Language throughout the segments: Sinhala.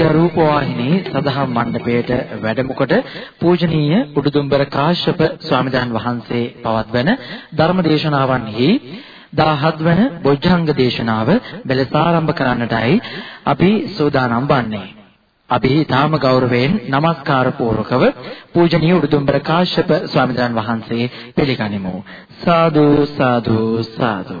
විද්‍යා රූපවාහිනී සදහම් මණ්ඩපයේට වැඩම කොට පූජනීය උඩුදුම්බර කාශ්‍යප ස්වාමීන් වහන්සේ පවත්වන ධර්ම දේශනාවන්හි 17 වන බොජ්ජංග දේශනාව මෙලෙස ආරම්භ කරන්නටයි අපි සූදානම් වන්නේ. අපි ඊටාම ගෞරවයෙන් নমස්කාර පූර්වකව පූජනීය උඩුම්බර කාශ්‍යප ස්වාමීන් වහන්සේ පිළිගනිමු. සාදු සාදු සාදු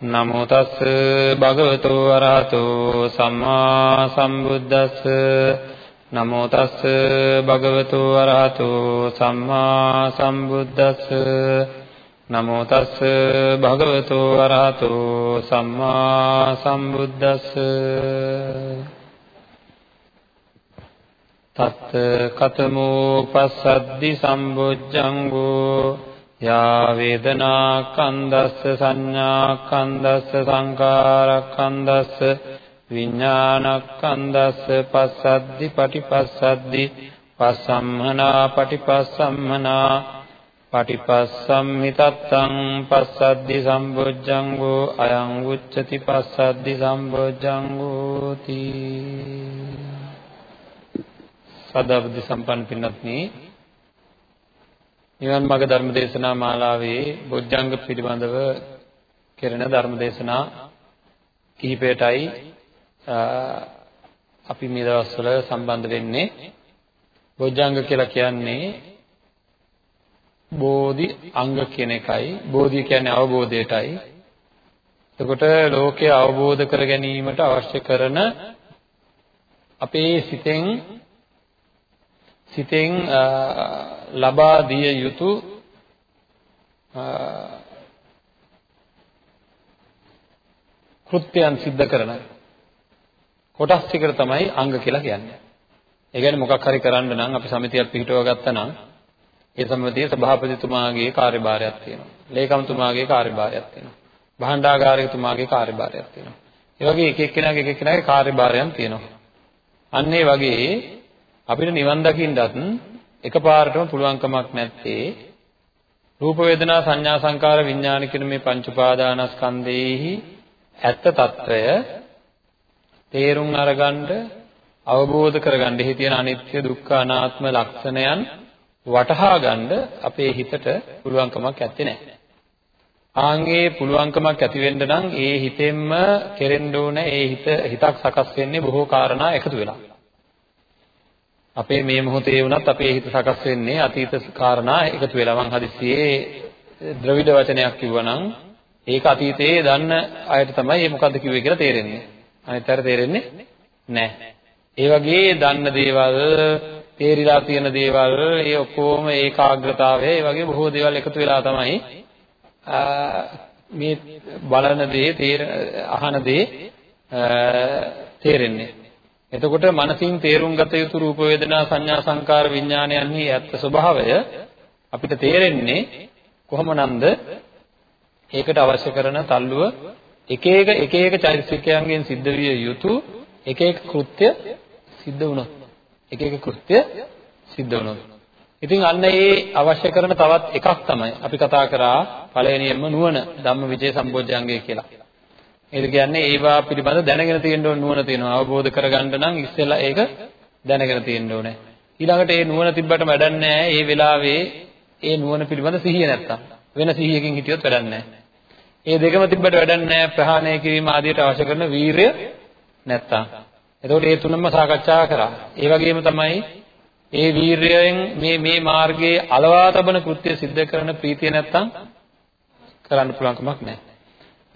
නමෝ තස් භගවතු වරහතෝ සම්මා සම්බුද්දස්ස. නමෝ තස් භගවතු වරහතෝ සම්මා සම්බුද්දස්ස. නමෝ තස් භගවතු වරහතෝ සම්මා සම්බුද්දස්ස. තත් කතමෝ පස්සද්දි සම්බුද්ධංගෝ යා වේදනා කන්දස්ස සංඥා කන්දස්ස සංකාර කන්දස්ස විඥාන කන්දස්ස පස්සද්දි පටිපස්සද්දි පස්සම්මනා පටිපස්සම්මනා පටිපස්සම්මිතත්තං පස්සද්දි සම්බොජ්ජංගෝ අයං උච්චති පස්සද්දි සම්බොජ්ජංගෝ තී සදාබුද්ධ සම්පන්න පින්වත්නි නිවන් මාර්ග ධර්ම දේශනා මාලාවේ බොජ්ජංග පිළිබඳව කෙරෙන ධර්ම දේශනා කිහිපයටයි අපි මේ දවස්වල සම්බන්ධ වෙන්නේ. බොජ්ජංග කියලා කියන්නේ බෝධි අංග කියන එකයි. බෝධිය කියන්නේ අවබෝධයටයි. එතකොට ලෝකය අවබෝධ කර ගැනීමට අවශ්‍ය කරන අපේ සිතෙන් සිතෙන් ලබා දිය යුතු කෘත්‍යයන් සිද්ධ කරන කොටස් ටිකට තමයි අංග කියලා කියන්නේ. ඒ කියන්නේ මොකක් හරි කරන්න නම් අපි සමිතියක් පිහිටව ගත්තා නම් ඒ සමිතියේ සභාපතිතුමාගේ කාර්යභාරයක් තියෙනවා. ලේකම්තුමාගේ කාර්යභාරයක් තියෙනවා. භාණ්ඩාගාරිකතුමාගේ කාර්යභාරයක් තියෙනවා. ඒ වගේ එක එක්කෙනාගේ එක එක්කෙනාගේ කාර්යභාරයන් තියෙනවා. අන්න ඒ වගේ අපිට නිවන් දකින්නත් එකපාරටම පුළුවන්කමක් නැත්තේ රූප වේදනා සංඥා සංකාර විඥාන කියන මේ පංච උපාදානස්කන්ධයේහි ඇත්ත తত্ত্বය තේරුම් අරගන්න අවබෝධ කරගන්න එහි තියෙන අනිත්‍ය දුක්ඛ අනාත්ම ලක්ෂණයන් වටහා ගන්න අපේ හිතට පුළුවන්කමක් ඇත්තේ නැහැ. ආන්ගේ පුළුවන්කමක් ඇති වෙන්න නම් ඒ හිතෙන්ම කෙරෙන්න ඕන ඒ හිත හිතක් සකස් වෙන්නේ බොහෝ කාරණා එකතු වෙලා. අපේ මේ මොහොතේ වුණත් අපේ හිත සකස් වෙන්නේ අතීත කාරණා එකතු වෙලා මං හදිස්සියේ ද්‍රවිඩ වචනයක් කිව්වනම් ඒක අතීතයේ දන්න අයට තමයි මේ මොකද්ද කිව්වේ කියලා තේරෙන්නේ. අනිත් අයට තේරෙන්නේ නැහැ. ඒ වගේ දන්න දේවල්, තේරිලා තියෙන දේවල්, ඒ ඔක්කොම ඒකාග්‍රතාවය, ඒ වගේ බොහෝ දේවල් එකතු වෙලා තමයි මේ බලන දේ, අහන දේ තේරෙන්නේ. එතකොට මනසින් තේරුම් ගත යුතු රූප වේදනා සංඥා සංකාර විඥානයන්හි ඇත්ත ස්වභාවය අපිට තේරෙන්නේ කොහොමනම්ද ඒකට අවශ්‍ය කරන තල්ලුව එක එක එක එක චෛතසිකයන්ගෙන් සිද්ධ විය යුතු එක එක කෘත්‍ය සිද්ධ වුණොත් එක එක කෘත්‍ය සිද්ධ වුණොත් ඉතින් අන්න ඒ අවශ්‍ය කරන තවත් එකක් තමයි අපි කතා කරා පළවෙනියෙන්ම නුවණ ධම්මවිජය සම්බොජ්ජංගය කියලා. ඒද කියන්නේ ඒවා පිළිබඳ දැනගෙන තියෙන්න ඕන නුවණ තියෙනවා. අවබෝධ කරගන්න නම් ඉස්සෙල්ලා ඒක දැනගෙන තියෙන්න ඕනේ. ඊළඟට ඒ නුවණ තිබ්බට වැඩක් නැහැ. ඒ වෙලාවේ ඒ නුවණ පිළිබඳ සිහිය නැත්තම්. වෙන සිහියකින් හිටියොත් වැඩක් නැහැ. ඒ දෙකම තිබ්බට වැඩක් නැහැ. ප්‍රහාණය කිරීම ආදියට අවශ්‍ය කරන වීරය නැත්තම්. එතකොට මේ තුනම සාකච්ඡා කරා. ඒ වගේම තමයි ඒ වීරයෙන් මේ මේ මාර්ගයේ අලවා තබන කෘත්‍ය સિદ્ધ කරන ප්‍රීතිය නැත්තම් කරන්න පුළුවන් කමක් නැහැ.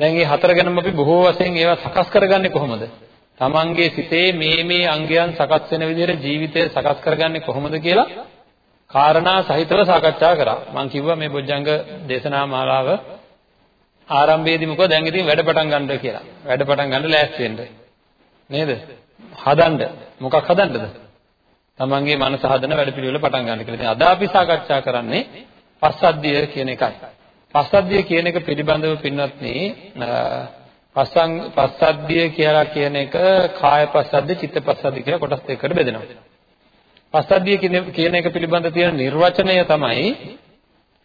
දැන් මේ හතර ගැනම අපි බොහෝ වශයෙන් ඒවා සකස් කරගන්නේ කොහොමද? තමන්ගේ සිතේ මේ මේ අංගයන් සකස් වෙන විදිහට ජීවිතය සකස් කරගන්නේ කොහොමද කියලා කාරණා සහිතව සාකච්ඡා කරා. මම කිව්වා මේ බොජ්ජංග දේශනා මාලාව ආරම්භයේදී මොකද දැන් ඉතින් වැඩ පටන් ගන්න කියලා. වැඩ පටන් ගන්න ලෑස්ති වෙන්න. නේද? හදන්න. මොකක් හදන්නද? තමන්ගේ මනස හදන වැඩ පිළිවෙල පටන් ගන්න කියලා. ඉතින් අද අපි සාකච්ඡා කරන්නේ පස්සද්ධිය කියන එකයි. පස්සද්ධිය කියන එක පිළිබඳව පින්වත්නි පස්සං පස්සද්ධිය කියලා කියන එක කාය පස්සද්ධිය, චිත්ත පස්සද්ධිය කියලා කොටස් දෙකකට බෙදෙනවා. පස්සද්ධිය කියන එක පිළිබඳ තියෙන නිර්වචනය තමයි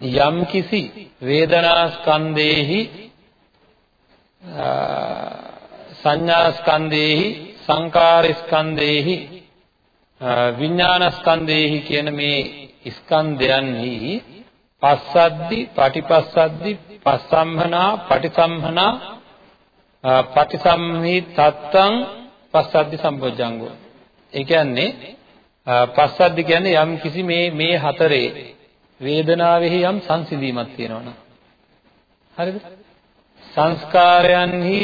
යම් කිසි වේදනා ස්කන්ධේහි සංඥා ස්කන්ධේහි සංකාර ස්කන්ධේහි විඥාන ස්කන්ධේහි කියන මේ ස්කන්ධයන්හි පස්සද්දි පටිපස්සද්දි පස්සම්හනා පටිසම්හනා පටිසම්හි තත්තං පස්සද්දි සම්බොජ්ජංගෝ. ඒ කියන්නේ පස්සද්දි කියන්නේ යම් කිසි මේ මේ හතරේ වේදනාවෙහි යම් සංසිඳීමක් තියෙනවනම්. හරිද? සංස්කාරයන්හි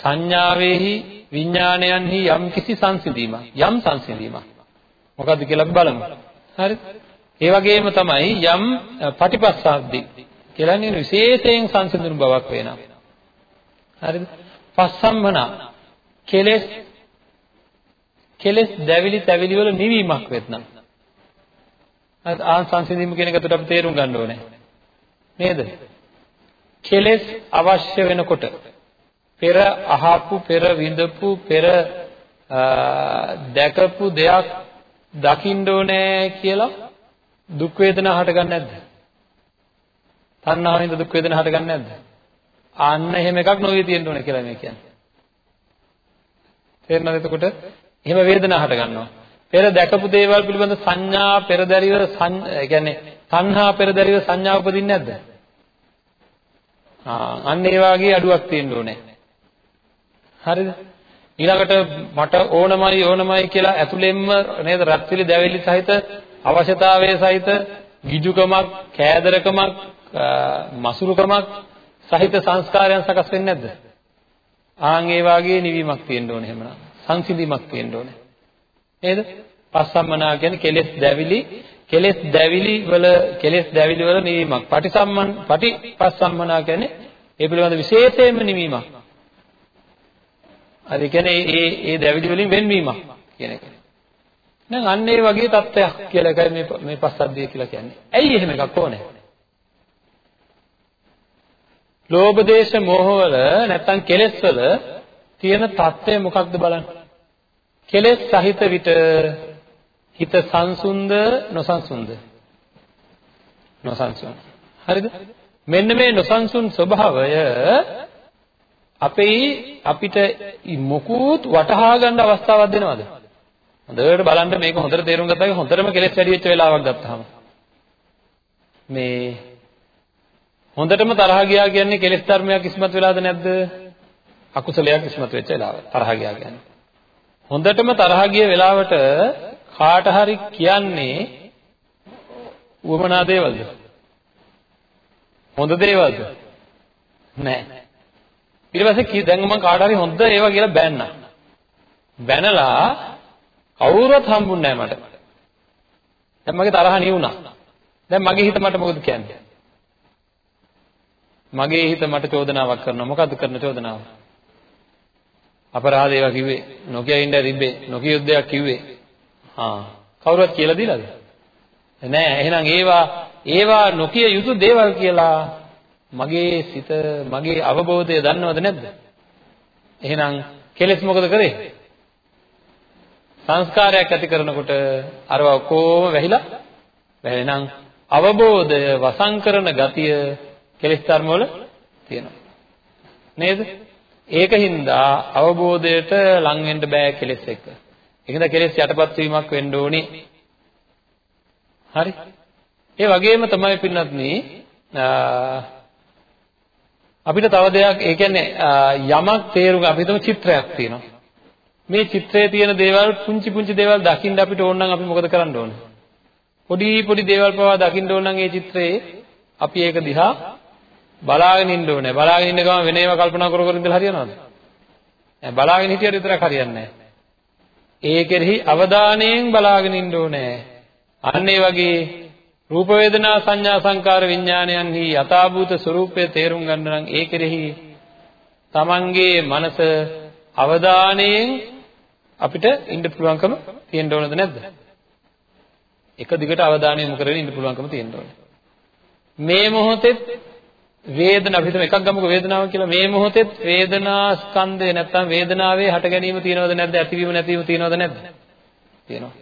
සංඥාවෙහි විඥානයන්හි යම් කිසි සංසිඳීමක් යම් සංසිඳීමක්. මොකද්ද කියලා බලමු. හරිද? ඒ වගේම තමයි යම් පටිපස්සද්දි කියලා කියන විශේෂයෙන් සංසිඳුණු බවක් වෙනවා. හරිද? පස්සම්මනා කෙලෙස් කෙලෙස් දැවිලි තැවිලි වල නිවීමක් වෙත්නම් ආන් සංසිඳීම කියන එකට අපි තේරුම් ගන්න ඕනේ. නේද? කෙලෙස් අවශ්‍ය වෙනකොට පෙර අහපු පෙර විඳපු පෙර දැකපු දෙයක් දකින්න ඕනේ කියලා දුක් වේදනා හටගන්නේ නැද්ද? තණ්හාවෙන්ද දුක් වේදනා හටගන්නේ නැද්ද? අන්න එහෙම එකක් නොවේ තියෙන්න ඕනේ කියලා මේ කියන්නේ. තේරෙනවද එතකොට? එහෙම වේදනා හට ගන්නවා. පෙර දැකපු දේවල් පිළිබඳ සංඥා පෙරදරිව ඒ කියන්නේ තණ්හා පෙරදරිව සංඥා උපදින්නේ නැද්ද? ආ අන්න ඒ වාගේ අඩුවක් තියෙන්න ඕනේ. හරිද? ඊළඟට මට ඕනමයි ඕනමයි කියලා ඇතුළෙන්ම නේද රත්විලි දැවිලි සහිත අවශ්‍යතාවයේ සහිත ගිජුකමක් කෑදරකමක් මසුරුකමක් සහිත සංස්කාරයන් සකස් වෙන්නේ නැද්ද? ආන් ඒ වාගේ නිවීමක් තියෙන්න ඕනේ එහෙමනම්. සංසිඳීමක් තියෙන්න ඕනේ. නේද? පස්සම්මනා කියන්නේ කෙලෙස් දැවිලි කෙලෙස් දැවිලි වල කෙලෙස් දැවිලි වල නිවීමක්. පටිසම්මන් පටිපස්සම්මනා කියන්නේ ඒ පිළිබඳ විශේෂයෙන්ම නිවීමක්. අර කියන්නේ ඒ ඒ දැවිලි වලින් වෙන්වීමක් කියන එක. දැන් අන්න ඒ වගේ தත්වයක් කියලා එකයි මේ මේ පස්සද්ධිය කියලා කියන්නේ. ඇයි එහෙම එකක් ඕනේ? ලෝභ දේශ මොහ වල නැත්තම් කෙලෙස් වල තියෙන தත්ත්වය මොකක්ද බලන්න. කෙලෙස් සහිත විට හිත සංසුන්ද නොසන්සුන්ද? නොසන්සුන්. හරිද? මෙන්න මේ නොසන්සුන් ස්වභාවය අපේ අපිට මොකුත් වටහා ගන්න අවස්ථාවක් දෙනවද? හොඳට බලන්න මේක හොඳට තේරුම් ගත්තා හොඳටම කෙලෙස් වැඩි වෙච්ච වෙලාවක් ගත්තාම මේ හොඳටම තරහ ගියා කියන්නේ කෙලෙස් ධර්මයක් ඉස්මතු වෙලාද නැද්ද? අකුසලයක් ඉස්මතු වෙච්ච වෙලාව තරහ ගියා කියන්නේ. හොඳටම තරහ ගිය වෙලාවට කාට හරි කියන්නේ උවමනා දේවල්ද? හොඳ දේවල්ද? නෑ. ඊට පස්සේ දැන් මම කාට හරි හොඳ ඒවා කියලා බැන්නා. බැනලා කවුරුවත් හම්බුන්නේ නෑ මට. දැන් මගේ තරහ නිවුණා. දැන් මගේ හිත මට මොකද කියන්නේ? මගේ හිත මට චෝදනාවක් කරනවා. මොකද්ද කරන චෝදනාව? අපරාධ ඒවා කිව්වේ. නොකිය ඉන්න තිබ්බේ. නොකිය යුද්ධයක් කිව්වේ. ආ කවුරුවත් කියලා දීලාද? නෑ. එහෙනම් ඒවා ඒවා නොකිය යුතු දේවල් කියලා මගේ සිත මගේ අවබෝධය දන්නවද නැද්ද? එහෙනම් කෙලෙස් මොකද කරේ? සංස්කාරයක් ඇති කරනකොට අරව ඔක්කොම වැහිලා වැහෙනම් අවබෝධය වසං කරන ගතිය කෙලෙස් ධර්ම වල තියෙනවා. නේද? ඒකින්ද අවබෝධයට ලං වෙන්න බෑ කෙලෙස් එක්ක. ඒකින්ද කෙලෙස් යටපත් වීමක් වෙන්න ඕනේ. හරි? ඒ වගේම තමයි පින්නත්නි අපිට තව දෙයක් ඒ කියන්නේ යමක් තේරුම් අපි හිතමු චිත්‍රයක් තියෙනවා. මේ චිත්‍රයේ තියෙන දේවල් පුංචි පුංචි දේවල් දකින්න අපිට ඕන නම් අපි මොකද කරන්න ඕන? පොඩි පොඩි දේවල් පවා දකින්න ඕන නම් ඒ චිත්‍රයේ අපි ඒක දිහා බලාගෙන ඉන්න ඕනේ. බලාගෙන ඉන්න ගමන් වෙන ඒවා කල්පනා කර කර ඉඳලා හරියනවද? නෑ බලාගෙන හිටියට විතරක් හරියන්නේ නෑ. ඒ කෙරෙහි අවධානයෙන් බලාගෙන ඉන්න ඕනේ. අන්න ඒ වගේ රූප වේදනා සංඥා සංකාර විඥානයන්හි යථාභූත ස්වરૂපය තේරුම් ගන්න නම් ඒ කෙරෙහි තමන්ගේ මනස අවධානයෙන් අපිට ඉන්න පුළුවන්කම තියෙන්න ඕනද නැද්ද? එක දිගට අවධානය යොමු කරගෙන ඉන්න පුළුවන්කම තියෙන්න ඕනේ. මේ මොහොතේ වේදනාව හිතමු එකක් ගමුකෝ වේදනාව කියලා. මේ මොහොතේ වේදනා ස්කන්ධය නැත්තම් වේදනාවේ හට ගැනීම තියෙනවද නැද්ද? ඇතිවීම නැතිවීම තියෙනවද නැද්ද? තියෙනවා.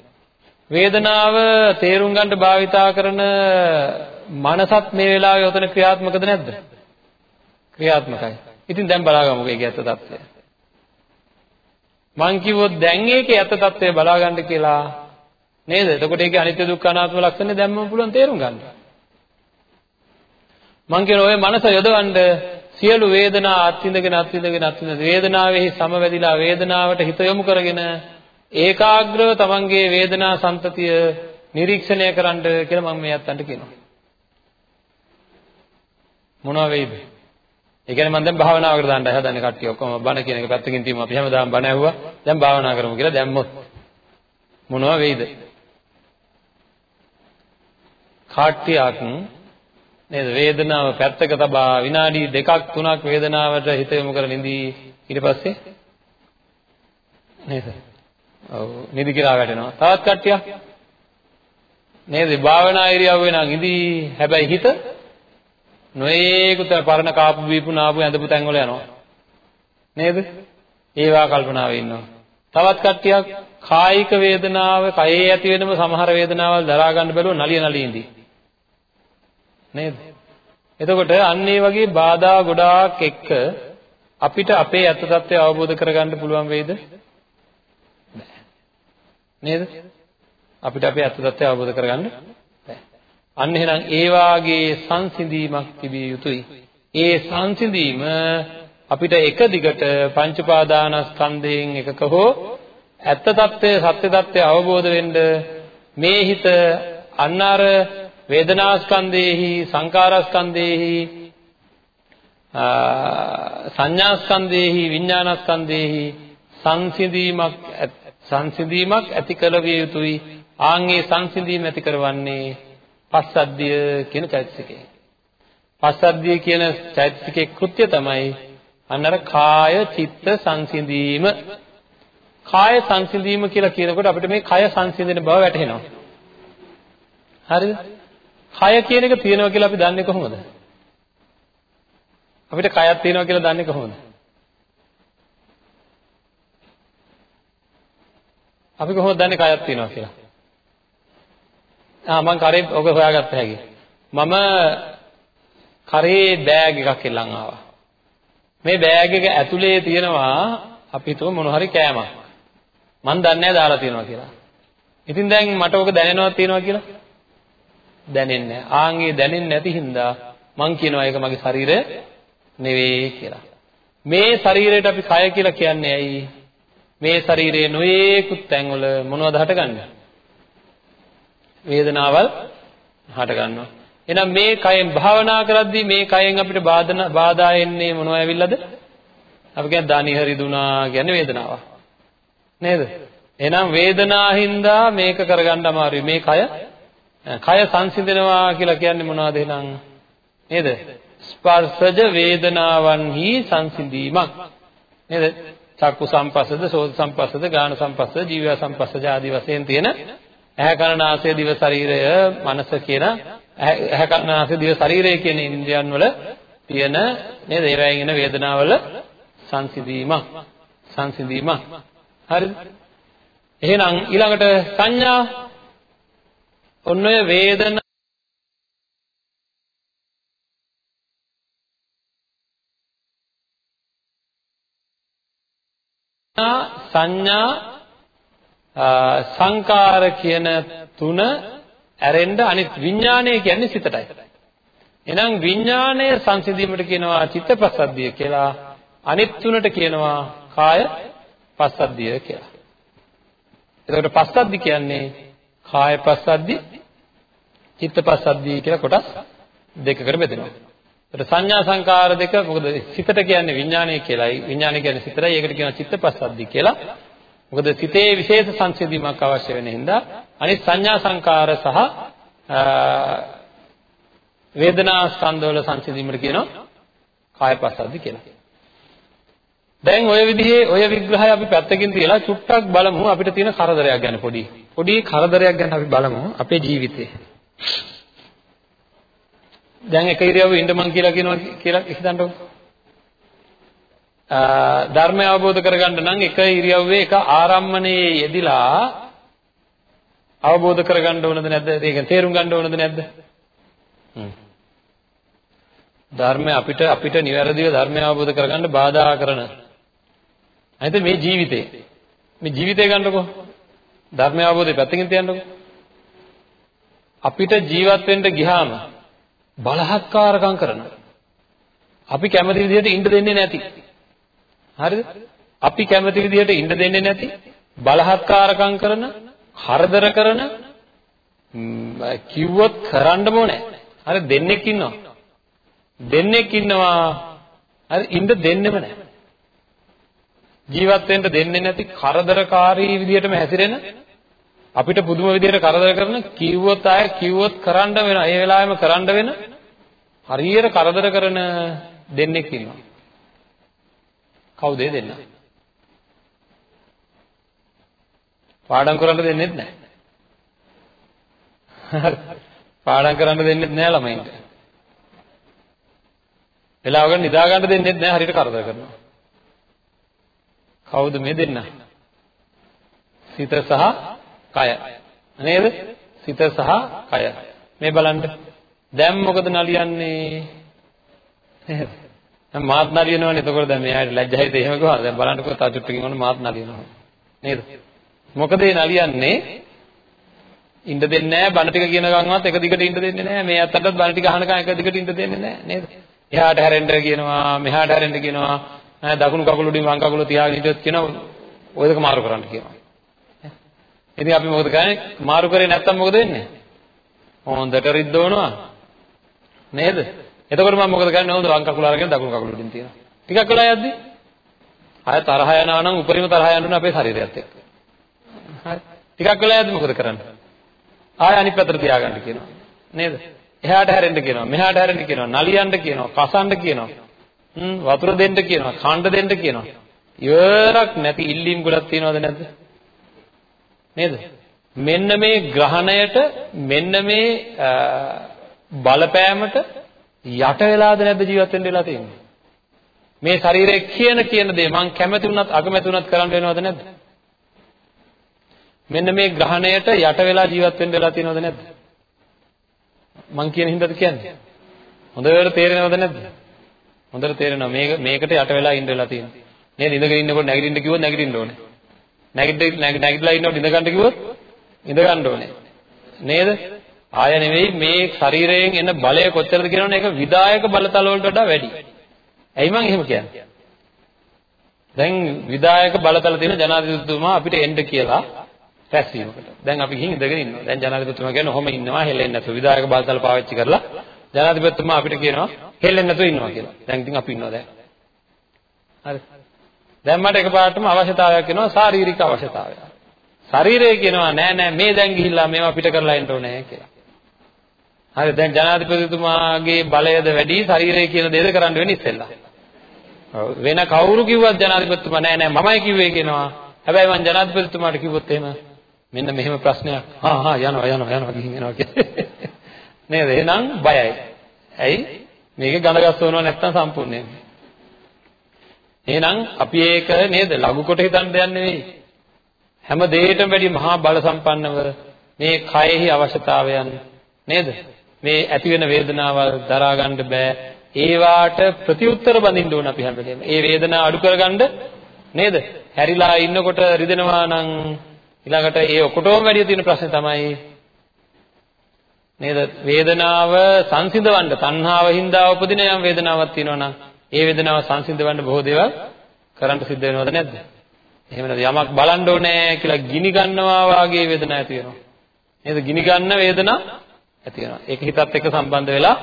වේදනාව තේරුම් ගන්නට භාවිතා කරන මනසත් මේ වෙලාවේ උතන ක්‍රියාත්මකද නැද්ද? ක්‍රියාත්මකයි. ඉතින් දැන් බලාගමුකෝ ඒකේ ඇත්ත తත්වය මං කිව්වොත් දැන් ඒකේ ඇත්ත తත්වය බලා ගන්න කියලා නේද එතකොට ඒකේ අනිත්‍ය දුක්ඛ අනාත්ම ලක්ෂණ දැම්මම පුළුවන් තේරුම් ගන්න මං කියන ඔය මනස යොදවන්න සියලු වේදනා අත්විඳගෙන අත්විඳගෙන අත්විඳ වේදනාවෙහි සමවැදිලා වේදනාවට හිත යොමු කරගෙන ඒකාග්‍රව තමන්ගේ වේදනා සංතතිය නිරීක්ෂණය කරන්න කියලා මම මේ අත්තන්ට කියනවා. මොනවා වෙයිද? ඒ කියන්නේ මම දැන් භාවනාවකට දාන්නයි හදන්නේ කට්ටිය ඔක්කොම බණ කියන එක පැත්තකින් තියමු අපි හැමදාම බණ ඇහුවා. දැන් භාවනා කරමු කියලා දැම්මොත් මොනවා වෙයිද? කාට්ටියක් නේද වේදනාව පැත්තක තබා විනාඩි දෙකක් තුනක් වේදනාවට හිත යොමු කරගෙන ඉඳී ඊට පස්සේ නේද ඔව් නිදි කියලා වැටෙනවා තවත් කට්ටියක් නේද භාවනා ඉරියව්වේ නම් ඉඳී හැබැයි හිත නොයේකුත පරණ කාපු බීපු නාපු ඇඳපු තැන් වල යනවා නේද ඒවා කල්පනාවේ ඉන්නවා තවත් කට්ටියක් කායික වේදනාව කයේ ඇති වෙනම සමහර වේදනාවල් දරා ගන්න බැරුව නලිය නලිය ඉඳී නේද? එතකොට අන්න ඒ වගේ බාධා ගොඩාක් එක්ක අපිට අපේ ඇත්ත తත්වය අවබෝධ කරගන්න පුළුවන් වෙයිද? නේද? අපිට අපේ ඇත්ත తත්වය අවබෝධ කරගන්න බැහැ. අන්න එහෙනම් ඒ වාගේ සංසිඳීමක් තිබිය යුතුයි. ඒ සංසිඳීම අපිට එක දිගට පංච පාදානස්කන්ධයෙන් එකක හෝ ඇත්ත తත්වය සත්‍ය తත්වය අවබෝධ වෙන්න මේ හිත අන්න අර වේදනාස්කන්ධේහි සංකාරස්කන්ධේහි සංඥාස්කන්ධේහි විඥානස්කන්ධේහි සංසිඳීමක් සංසිඳීමක් ඇති කළ විය යුතුයි ආන්ගේ සංසිඳීම ඇති කරවන්නේ පස්සද්ධිය කියන චෛතසිකය. පස්සද්ධිය කියන චෛතසිකේ කෘත්‍ය තමයි අන්නර කාය චිත්ත සංසිඳීම. කාය සංසිඳීම කියලා කියනකොට අපිට මේ කය සංසිඳෙන බව වැටහෙනවා. හරිද? කය කියන එක තියෙනවා කියලා අපි දන්නේ කොහොමද? අපිට කයක් තියෙනවා කියලා දන්නේ කොහොමද? අපි කොහොමද දන්නේ කයක් තියෙනවා කියලා? ආ මම කරේ ඔක හොයාගත්ත හැකි. මම කරේ බෑග් එකක් එල්ලන් ආවා. මේ බෑග් එක ඇතුලේ තියෙනවා අපි හිතුව මොන හරි කෑමක්. මම දන්නේ නැහැ දාලා තියෙනවා කියලා. ඉතින් දැන් මට ඔක දැනෙනවද තියෙනවා කියලා? දැනෙන්නේ නැහැ. ආන්ගේ දැනෙන්නේ නැති හින්දා මං කියනවා ඒක මගේ ශරීරය නෙවෙයි කියලා. මේ ශරීරයට අපි කය කියලා කියන්නේ ඇයි? මේ ශරීරයේ නොයේකුත් තැන්වල මොනවද හටගන්නේ? වේදනාවල් හට ගන්නවා. එහෙනම් මේ කයෙන් භාවනා කරද්දී මේ කයෙන් අපිට බාධා බාධා එන්නේ මොනව ඇවිල්ලාද? අපි කියන්නේ ධානි හරිදුනා කියන්නේ වේදනාවක්. නේද? එහෙනම් වේදනාහින්දා මේක කරගන්න අමාරුයි. මේ කය කය සංසිඳනවා කියලා කියන්නේ මොනවද එහෙනම්? නේද? ස්පර්ශජ වේදනාවන්හි සංසිඳීමක්. නේද? චක්කු සම්පස්සද, සෝත සම්පස්සද, ගාන සම්පස්සද, ජීව සම්පස්සද ආදී වශයෙන් තියෙන ඇහැ කන නාසය දිව ශරීරය මනස කියන ඇහැ කන නාසය දිව ශරීරය කියන ඉන්ද්‍රියන් වල තියෙන නේද? ඒවයින් එන වේදනාවල සංසිඳීමක්. සංසිඳීමක්. හරිද? එහෙනම් ඊළඟට සංඥා ඔන්න ඔය වේදනා සංඥා සංකාර කියන තුන ඇරෙන්න අනිත් විඥානය කියන්නේ සිතටයි. එහෙනම් විඥානය සංසිඳීමට කියනවා චිත්තපස්සද්ධිය කියලා. අනිත් තුනට කියනවා කාය පස්සද්ධිය කියලා. එතකොට පස්සද්ධි කියන්නේ කාය පස්සද්ධි චිත්තපස්සද්ධිය කියලා කොටස් දෙකකට බෙදෙනවා. ඒකට සංඥා සංකාර දෙක මොකද සිතට කියන්නේ විඥානය කියලායි විඥානය කියන්නේ සිතටයි ඒකට කියනවා චිත්තපස්සද්ධි කියලා. මොකද සිතේ විශේෂ සංසිඳීමක් අවශ්‍ය වෙන හින්දා අනිත් සංඥා සංකාර සහ වේදනා ස්කන්ධවල සංසිඳීමට කියනවා කායපස්සද්දි කියලා. දැන් ওই විදිහේ ඔය විග්‍රහය අපි පැත්තකින් තියලා චුට්ටක් බලමු අපිට තියෙන කරදරයක් ගැන පොඩි. පොඩි කරදරයක් ගැන අපි බලමු අපේ ජීවිතේ. දැන් එක ඉරියව්වෙ ඉන්න මං කියලා කියනවා කියලා හිතන්නකෝ. ධර්මය අවබෝධ කරගන්න නම් එක ඉරියව්වේ එක ආරම්මණයේ යෙදිලා අවබෝධ කරගන්න ඕනද නැද්ද? ඒක තේරුම් ගන්න ඕනද නැද්ද? ධර්මය අපිට අපිට නිවැරදිව ධර්මය අවබෝධ කරගන්න බාධා කරන. අනිත් මේ ජීවිතේ. මේ ජීවිතය ගන්නකො. ධර්මය අවබෝධය පැත්තකින් තියන්නකො. අපිට ජීවත් වෙන්න ගියාම බලහත්කාරකම් කරන අපි කැමති විදිහට ඉන්න දෙන්නේ නැති හරිද අපි කැමති විදිහට ඉන්න දෙන්නේ නැති බලහත්කාරකම් කරන හරදර කරන කිව්වොත් කරන්නම ඕනේ. හරි දෙන්නෙක් ඉන්නවා. දෙන්නෙක් ඉන්නවා. හරි ඉන්න දෙන්නෙම නැහැ. ජීවත් වෙන්න දෙන්නේ නැති කරදරකාරී විදිහටම හැසිරෙන අපිට පුදුම විදිහට කරදර කරන කිව්වොත් ආය කිව්වොත් කරන්න වෙනවා. ඒ වෙලාවෙම කරන්න වෙන හරියට කරදර කරන දෙන්නෙක් ඉන්නවා. කවුද ඒ දෙන්න? පාඩම් කරන්න දෙන්නෙත් නැහැ. පාඩම් කරන්න දෙන්නෙත් නැහැ ළමයින්ට. වෙලාවකට නිදා ගන්න දෙන්නෙත් නැහැ හරියට කරදර කරනවා. කවුද මේ දෙන්න? සිත සහ කය. නේද? සිත සහ කය. මේ බලන්න. දැන් මොකද නලියන්නේ? දැන් මාත් නලියනවනේ. එතකොට දැන් මෙයාට ලැජ්ජයිද එහෙම ගහලා දැන් බලන්නකෝ තා චුට්ටකින් ඔන්න මාත් නලියනවා. නේද? මොකද ඒ නලියන්නේ? ඉන්න දෙන්නේ නැහැ බණ ටික කියන ගමන්වත් එක දිගට ඉන්න දෙන්නේ නැහැ. මේ අතටත් බණ ටික අහනකම් එක දිගට ඉන්න දෙන්නේ නැහැ නේද? එහාට හැරෙන්න කියනවා, මෙහාට හැරෙන්න කියනවා. ඈ දකුණු කකුල උඩින් වම් කකුල තියාගෙන හිටියොත් කියනවා ඔය දෙක මාරු කරන්න කියනවා. ඉතින් අපි මොකද කරන්නේ? මාරු කරේ නැත්තම් මොකද වෙන්නේ? හොඳට රිද්දවනවා. නේද? එතකොට මම මොකද කරන්නේ? හොඳ වම් කකුල අරගෙන දකුණු කකුල උඩින් තියනවා. ටිකක් වෙලා යද්දි ආය තරහ යනවා නම් උපරිම තරහ යන්න අපේ ශරීරයත් එක්ක. හරි. ටිකක් වෙලා යද්දි මොකද කරන්නේ? ආය අනිත් පැත්තට තියාගන්න කියනවා. නේද? එහාට හැරෙන්න කියනවා. මෙහාට හැරෙන්න කියනවා. නලියන්න කියනවා. කසන්න කියනවා. වතුර දෙන්න කියනවා, කණ්ඩ දෙන්න කියනවා. ඉවරක් නැති ඉල්ලීම් ගොඩක් තියනවද නැද්ද? නේද? මෙන්න මේ ග්‍රහණයට මෙන්න මේ බලපෑමට යට වෙලාද නැද්ද ජීවත් වෙන්න වෙලා තියෙන්නේ? මේ ශරීරය කියන කියන දේ මං කැමති වුණත් අකමැති වුණත් කරන්න වෙනවද නැද්ද? මෙන්න මේ ග්‍රහණයට යට වෙලා ජීවත් වෙන්න වෙලා තියෙනවද නැද්ද? මං කියන හින්දාද කියන්නේ? හොඳට තේරෙනවද නැද්ද? හොඳට තේරෙනවා මේක මේකට යට වෙලා ඉන්න වෙලා තියෙනවා. නේද? ඉඳගෙන ඉන්නකොට නැගිටින්න කිව්වොත් නැගිටින්න ඕනේ. නැගිට නැගිටලා ඉන්නකොට ඉඳ ගන්න කිව්වොත් ඉඳ ගන්න ඕනේ. නේද? ආය නෙවෙයි මේ ශරීරයෙන් එන බලය කොච්චරද කියනවනේ ඒක විදායක බලතල වලට වඩා වැඩි. ඇයි මං එහෙම කියන්නේ? දැන් විදායක බලතල තියෙන ජනාධිපතිතුමා අපිට එන්න කියලා රැස්වීමකට. දැන් අපි ගිහින් ඉඳගෙන ඉන්නවා. දැන් ජනාධිපතිතුමා කියන්නේ ඔහොම ඉන්නවා හෙල්ලෙන්නේ නැතුව විදායක බලතල පාවිච්චි කරලා ජනාධිපතිතුමා අපිට කියනවා හෙල්ලෙන්නේ නැතුව ඉන්නවා කියලා. දැන් ඉතින් අපි ඉන්නවා දැන්. හරි. දැන් මට එකපාරටම අවශ්‍යතාවයක් එනවා ශාරීරික අවශ්‍යතාවයක්. ශරීරය කියනවා නෑ නෑ මේ දැන් ගිහිල්ලා මේවා පිට කරලා එන්න ඕනේ කියලා. හරි දැන් ජනාධිපතිතුමාගේ බලයද වැඩි ශරීරය කියන දේද කරන්න වෙන්නේ ඉස්සෙල්ලා. වෙන කවුරු කිව්වත් ජනාධිපතිතුමා නෑ නෑ මමයි කිව්වේ කියනවා. හැබැයි මං ජනාධිපතිතුමාට කිව්වොත් එහෙම මෙන්න මෙහෙම ප්‍රශ්නයක්. හා හා යනවා යනවා යනවා ගිහින් එනවා කියලා. නේද? එහෙනම් බයයි. ඇයි? මේක ගඳ ගස්සවනවා නැත්තම් සම්පූර්ණයෙන්. එහෙනම් අපි ඒක නේද ලඝු කොට හිතන්න දෙයක් නෙවෙයි. හැම දෙයකටම වැඩි මහා බල සම්පන්නව මේ කයෙහි අවශ්‍යතාවයන් නේද? මේ ඇති වෙන වේදනාවල් දරා ගන්න බෑ. ඒවාට ප්‍රතිඋත්තර බඳින්න ඕන අපි හැම වෙලේම. ඒ වේදනාව අඩු කරගන්න නේද? හැරිලා ඉන්නකොට රිදෙනවා නම් ඊළඟට ඒ ඔකොටම වැඩි තියෙන ප්‍රශ්නේ තමයි නේද වේදනාව සංසිඳවන්න තණ්හාව හින්දා උපදින යම් වේදනාවක් තියෙනවා නම් ඒ වේදනාව සංසිඳවන්න බොහෝ දේවල් කරන්න සිද්ධ වෙනවද නැද්ද එහෙම නැත්නම් යමක් බලන්න ඕනේ කියලා ගිනි ගන්නවා වාගේ වේදනාවක් ඇති වෙනවා නේද ගිනි ගන්න වේදනාවක් ඇති වෙනවා ඒක හිතත් එක්ක සම්බන්ධ වෙලා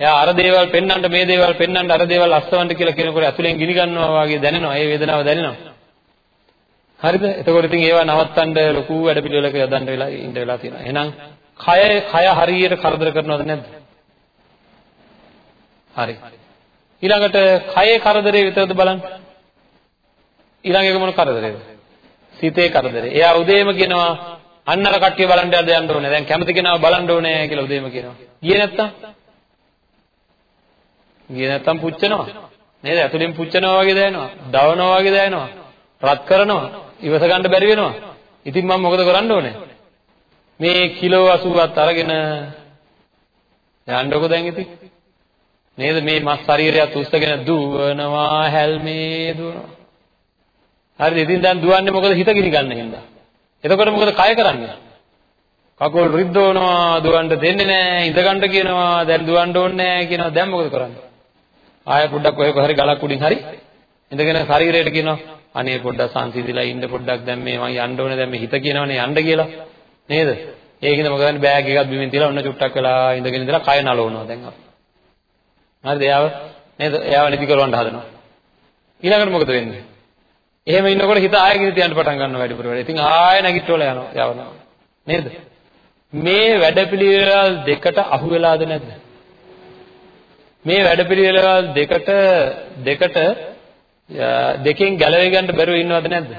එයා අර දේවල් පෙන්වන්න මේ දේවල් පෙන්වන්න අර දේවල් අස්වන්න කියලා කියනකොට ඇතුලෙන් ගිනි ගන්නවා වාගේ දැනෙනවා ඒ වේදනාව දැනෙනවා හරිද එතකොට ඉතින් ඒවා නවත්තන්න ලොකු වැඩ පිළිවෙලක යොදන්න වෙලා ඉන්න වෙලා තියෙනවා එහෙනම් කය කය හරියට කරදර කරනවද නැද්ද? හරි. ඊළඟට කයේ කරදරේ විතරද බලන්න. ඊළඟ එක මොන කරදරේද? සිතේ කරදරේ. එයා උදේම කියනවා අන්න අර කට්ටිය බලන්න යන්න යන්න ඕනේ. දැන් කැමති කෙනාව බලන්න ඕනේ කියලා උදේම කියනවා. ගියේ නැත්තම්? ගියේ නැත්තම් පුච්චනවා. නේද? ඇතුලෙන් පුච්චනවා වගේ දැනෙනවා. දවනවා වගේ දැනෙනවා. රත් කරනවා. ඉවස ගන්න බැරි වෙනවා. ඉතින් මම මොකද කරන්න ඕනේ? මේ කිලෝ 80ක් අරගෙන යන්නකො දැන් ඉතින්. නේද? මේ මස් ශරීරයත් උස්සගෙන දුවනවා හැල්මේ දුවනවා. හරිද? ඉතින් දැන් දුවන්නේ මොකද හිත ගිනි ගන්න හින්දා. එතකොට මොකද කය කරන්නේ? කකුල් රිද්දවනවා දුවන්න දෙන්නේ නැහැ ඉඳ ගන්න කියනවා දැන් දුවන්න ඕනේ නැහැ කියනවා දැන් මොකද කරන්නේ? ආය පොඩ්ඩක් ඔය කොහරි ගලක් උඩින් හරි ඉඳගෙන ශරීරයට කියනවා අනේ පොඩ්ඩක් සංසිඳිලා ඉන්න පොඩ්ඩක් දැන් මේ මං යන්න ඕනේ දැන් මේ හිත කියනවනේ යන්න කියලා නේද? ඒකින්ද මොකද කරන්නේ බෑග් එකක් බිමින් තියලා ඔන්න චුට්ටක් වෙලා ඉඳගෙන ඉඳලා කය නලවනවා දැන් අපි. හරිද? එයාව නේද? එයාව නිදි කරවන්න හදනවා. ඊළඟට මොකද වෙන්නේ? එහෙම ඉන්නකොට හිත ආයෙ ගිහින් තියන්න පටන් ගන්නවා වැඩිපුර වැඩි. ඉතින් ආයෙ නැගිටවල යනවා යවනවා. නේද? මේ වැඩපිළිවෙල දෙකට අහු වෙලාද නැද්ද? මේ වැඩපිළිවෙල දෙකට දෙකට දෙකෙන් ගැලවෙ ගන්න බැරුව ඉන්නවද නැද්ද?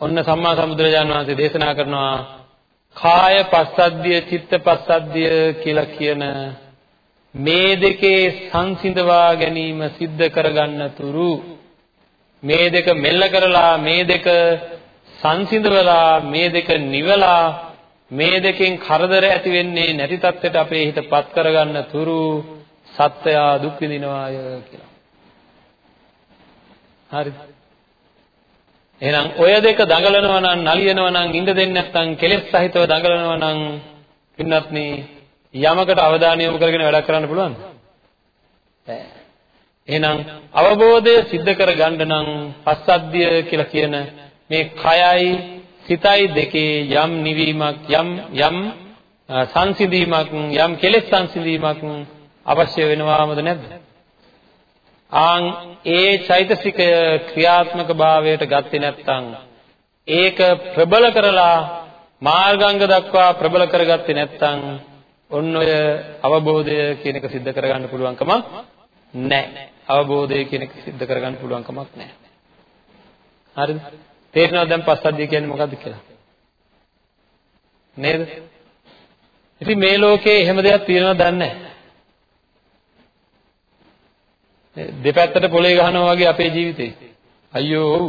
ඔන්න සම්මා සම්බුදුරජාණන් වහන්සේ දේශනා කරනවා කාය පස්සද්ධිය චිත්ත පස්සද්ධිය කියලා කියන මේ දෙකේ සංසිඳවා ගැනීම සිද්ධ කරගන්න තුරු මේ දෙක මෙල්ල කරලා මේ දෙක සංසිඳවලා මේ දෙක නිවලා මේ දෙකෙන් කරදර ඇති වෙන්නේ නැති තත්ත්වයට අපේ හිතපත් කරගන්න තුරු සත්‍යය දුක් විඳිනවාය කියලා. හරිද? එහෙනම් ඔය දෙක දඟලනවා නම් නලියනවා නම් ඉඳ දෙන්නේ නැත්නම් කෙලෙස් සහිතව දඟලනවා නම් පින්වත්නි යමකට අවධානය යොමු කරගෙන වැඩක් කරන්න පුළුවන්ද? බෑ. එහෙනම් අවබෝධය સિદ્ધ කර ගන්න නම් පස්සද්ධිය කියලා කියන මේ කයයි සිතයි දෙකේ යම් නිවීමක් යම් යම් සංසිඳීමක් යම් කෙලෙස් සංසිඳීමක් අවශ්‍ය වෙනවාමද නැද්ද? ආන් ඒ චෛතසිකය ක්‍රියාත්මක භාවයට ගත්තේ නැත්නම් ඒක ප්‍රබල කරලා මාර්ගාංග දක්වා ප්‍රබල කරගත්තේ නැත්නම් ඔන්න ඔය අවබෝධය කියන එක सिद्ध කරගන්න පුළුවන් කමක් නැහැ. අවබෝධය කියන එක सिद्ध කරගන්න පුළුවන් කමක් නැහැ. හරිද? තේරෙනවද දැන් පස්සද්ධිය කියන්නේ මොකද්ද කියලා? නේද? ඉතින් මේ ලෝකේ එහෙම දෙයක් තියෙනවද දන්නේ නැහැ. දෙපැත්තට පොලේ ගහනවා වගේ අපේ ජීවිතේ. අයියෝ ඔව්.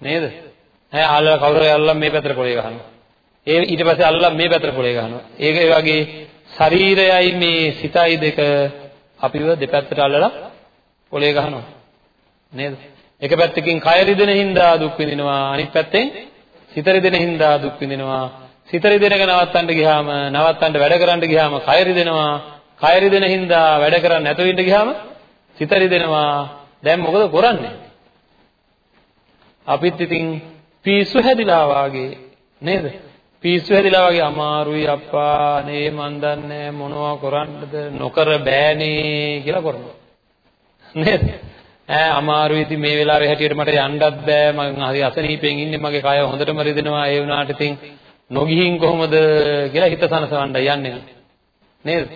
නේද? ඈ ආල්ලා කවුරු ඇල්ලලා මේ පැත්තට පොලේ ගහනවා. ඒ ඊට පස්සේ අල්ලලා මේ පැත්තට පොලේ ගහනවා. ඒක ඒ වගේ ශරීරයයි මේ සිතයි දෙක අපිව දෙපැත්තට අල්ලලා පොලේ ගහනවා. නේද? එක පැත්තකින් කය රිදෙන හින්දා දුක් විඳිනවා අනිත් පැත්තෙන් සිත රිදෙන හින්දා දුක් විඳිනවා. සිත රිදෙනක නවත්තන්න ගියාම නවත්තන්න වැඩ කරන්න ගියාම කය රිදෙනවා. කය රිදෙන හින්දා වැඩ කරන්න නැතුව ඉන්න ගියාම සිත රිදෙනවා. දැන් මොකද කරන්නේ? අපිත් ඉතින් පිස්සු හැදිලා වාගේ නේද? පිස්සු හැදිලා වගේ අමාරුයි අප්පා නේ මන් දන්නේ මොනවා කරන්නද නොකර බෑනේ කියලා කරනවා. නේද? ඈ අමාරුයි ඉතින් මේ වෙලාවේ හැටියට මට යන්නත් බෑ මම හරි අසනීපෙන් ඉන්නේ මගේ කය හොඳටම රිදෙනවා ඒ වුණාට ඉතින් නොගිහින් කොහොමද කියලා හිත සනසවන්න යන්නේ නේද?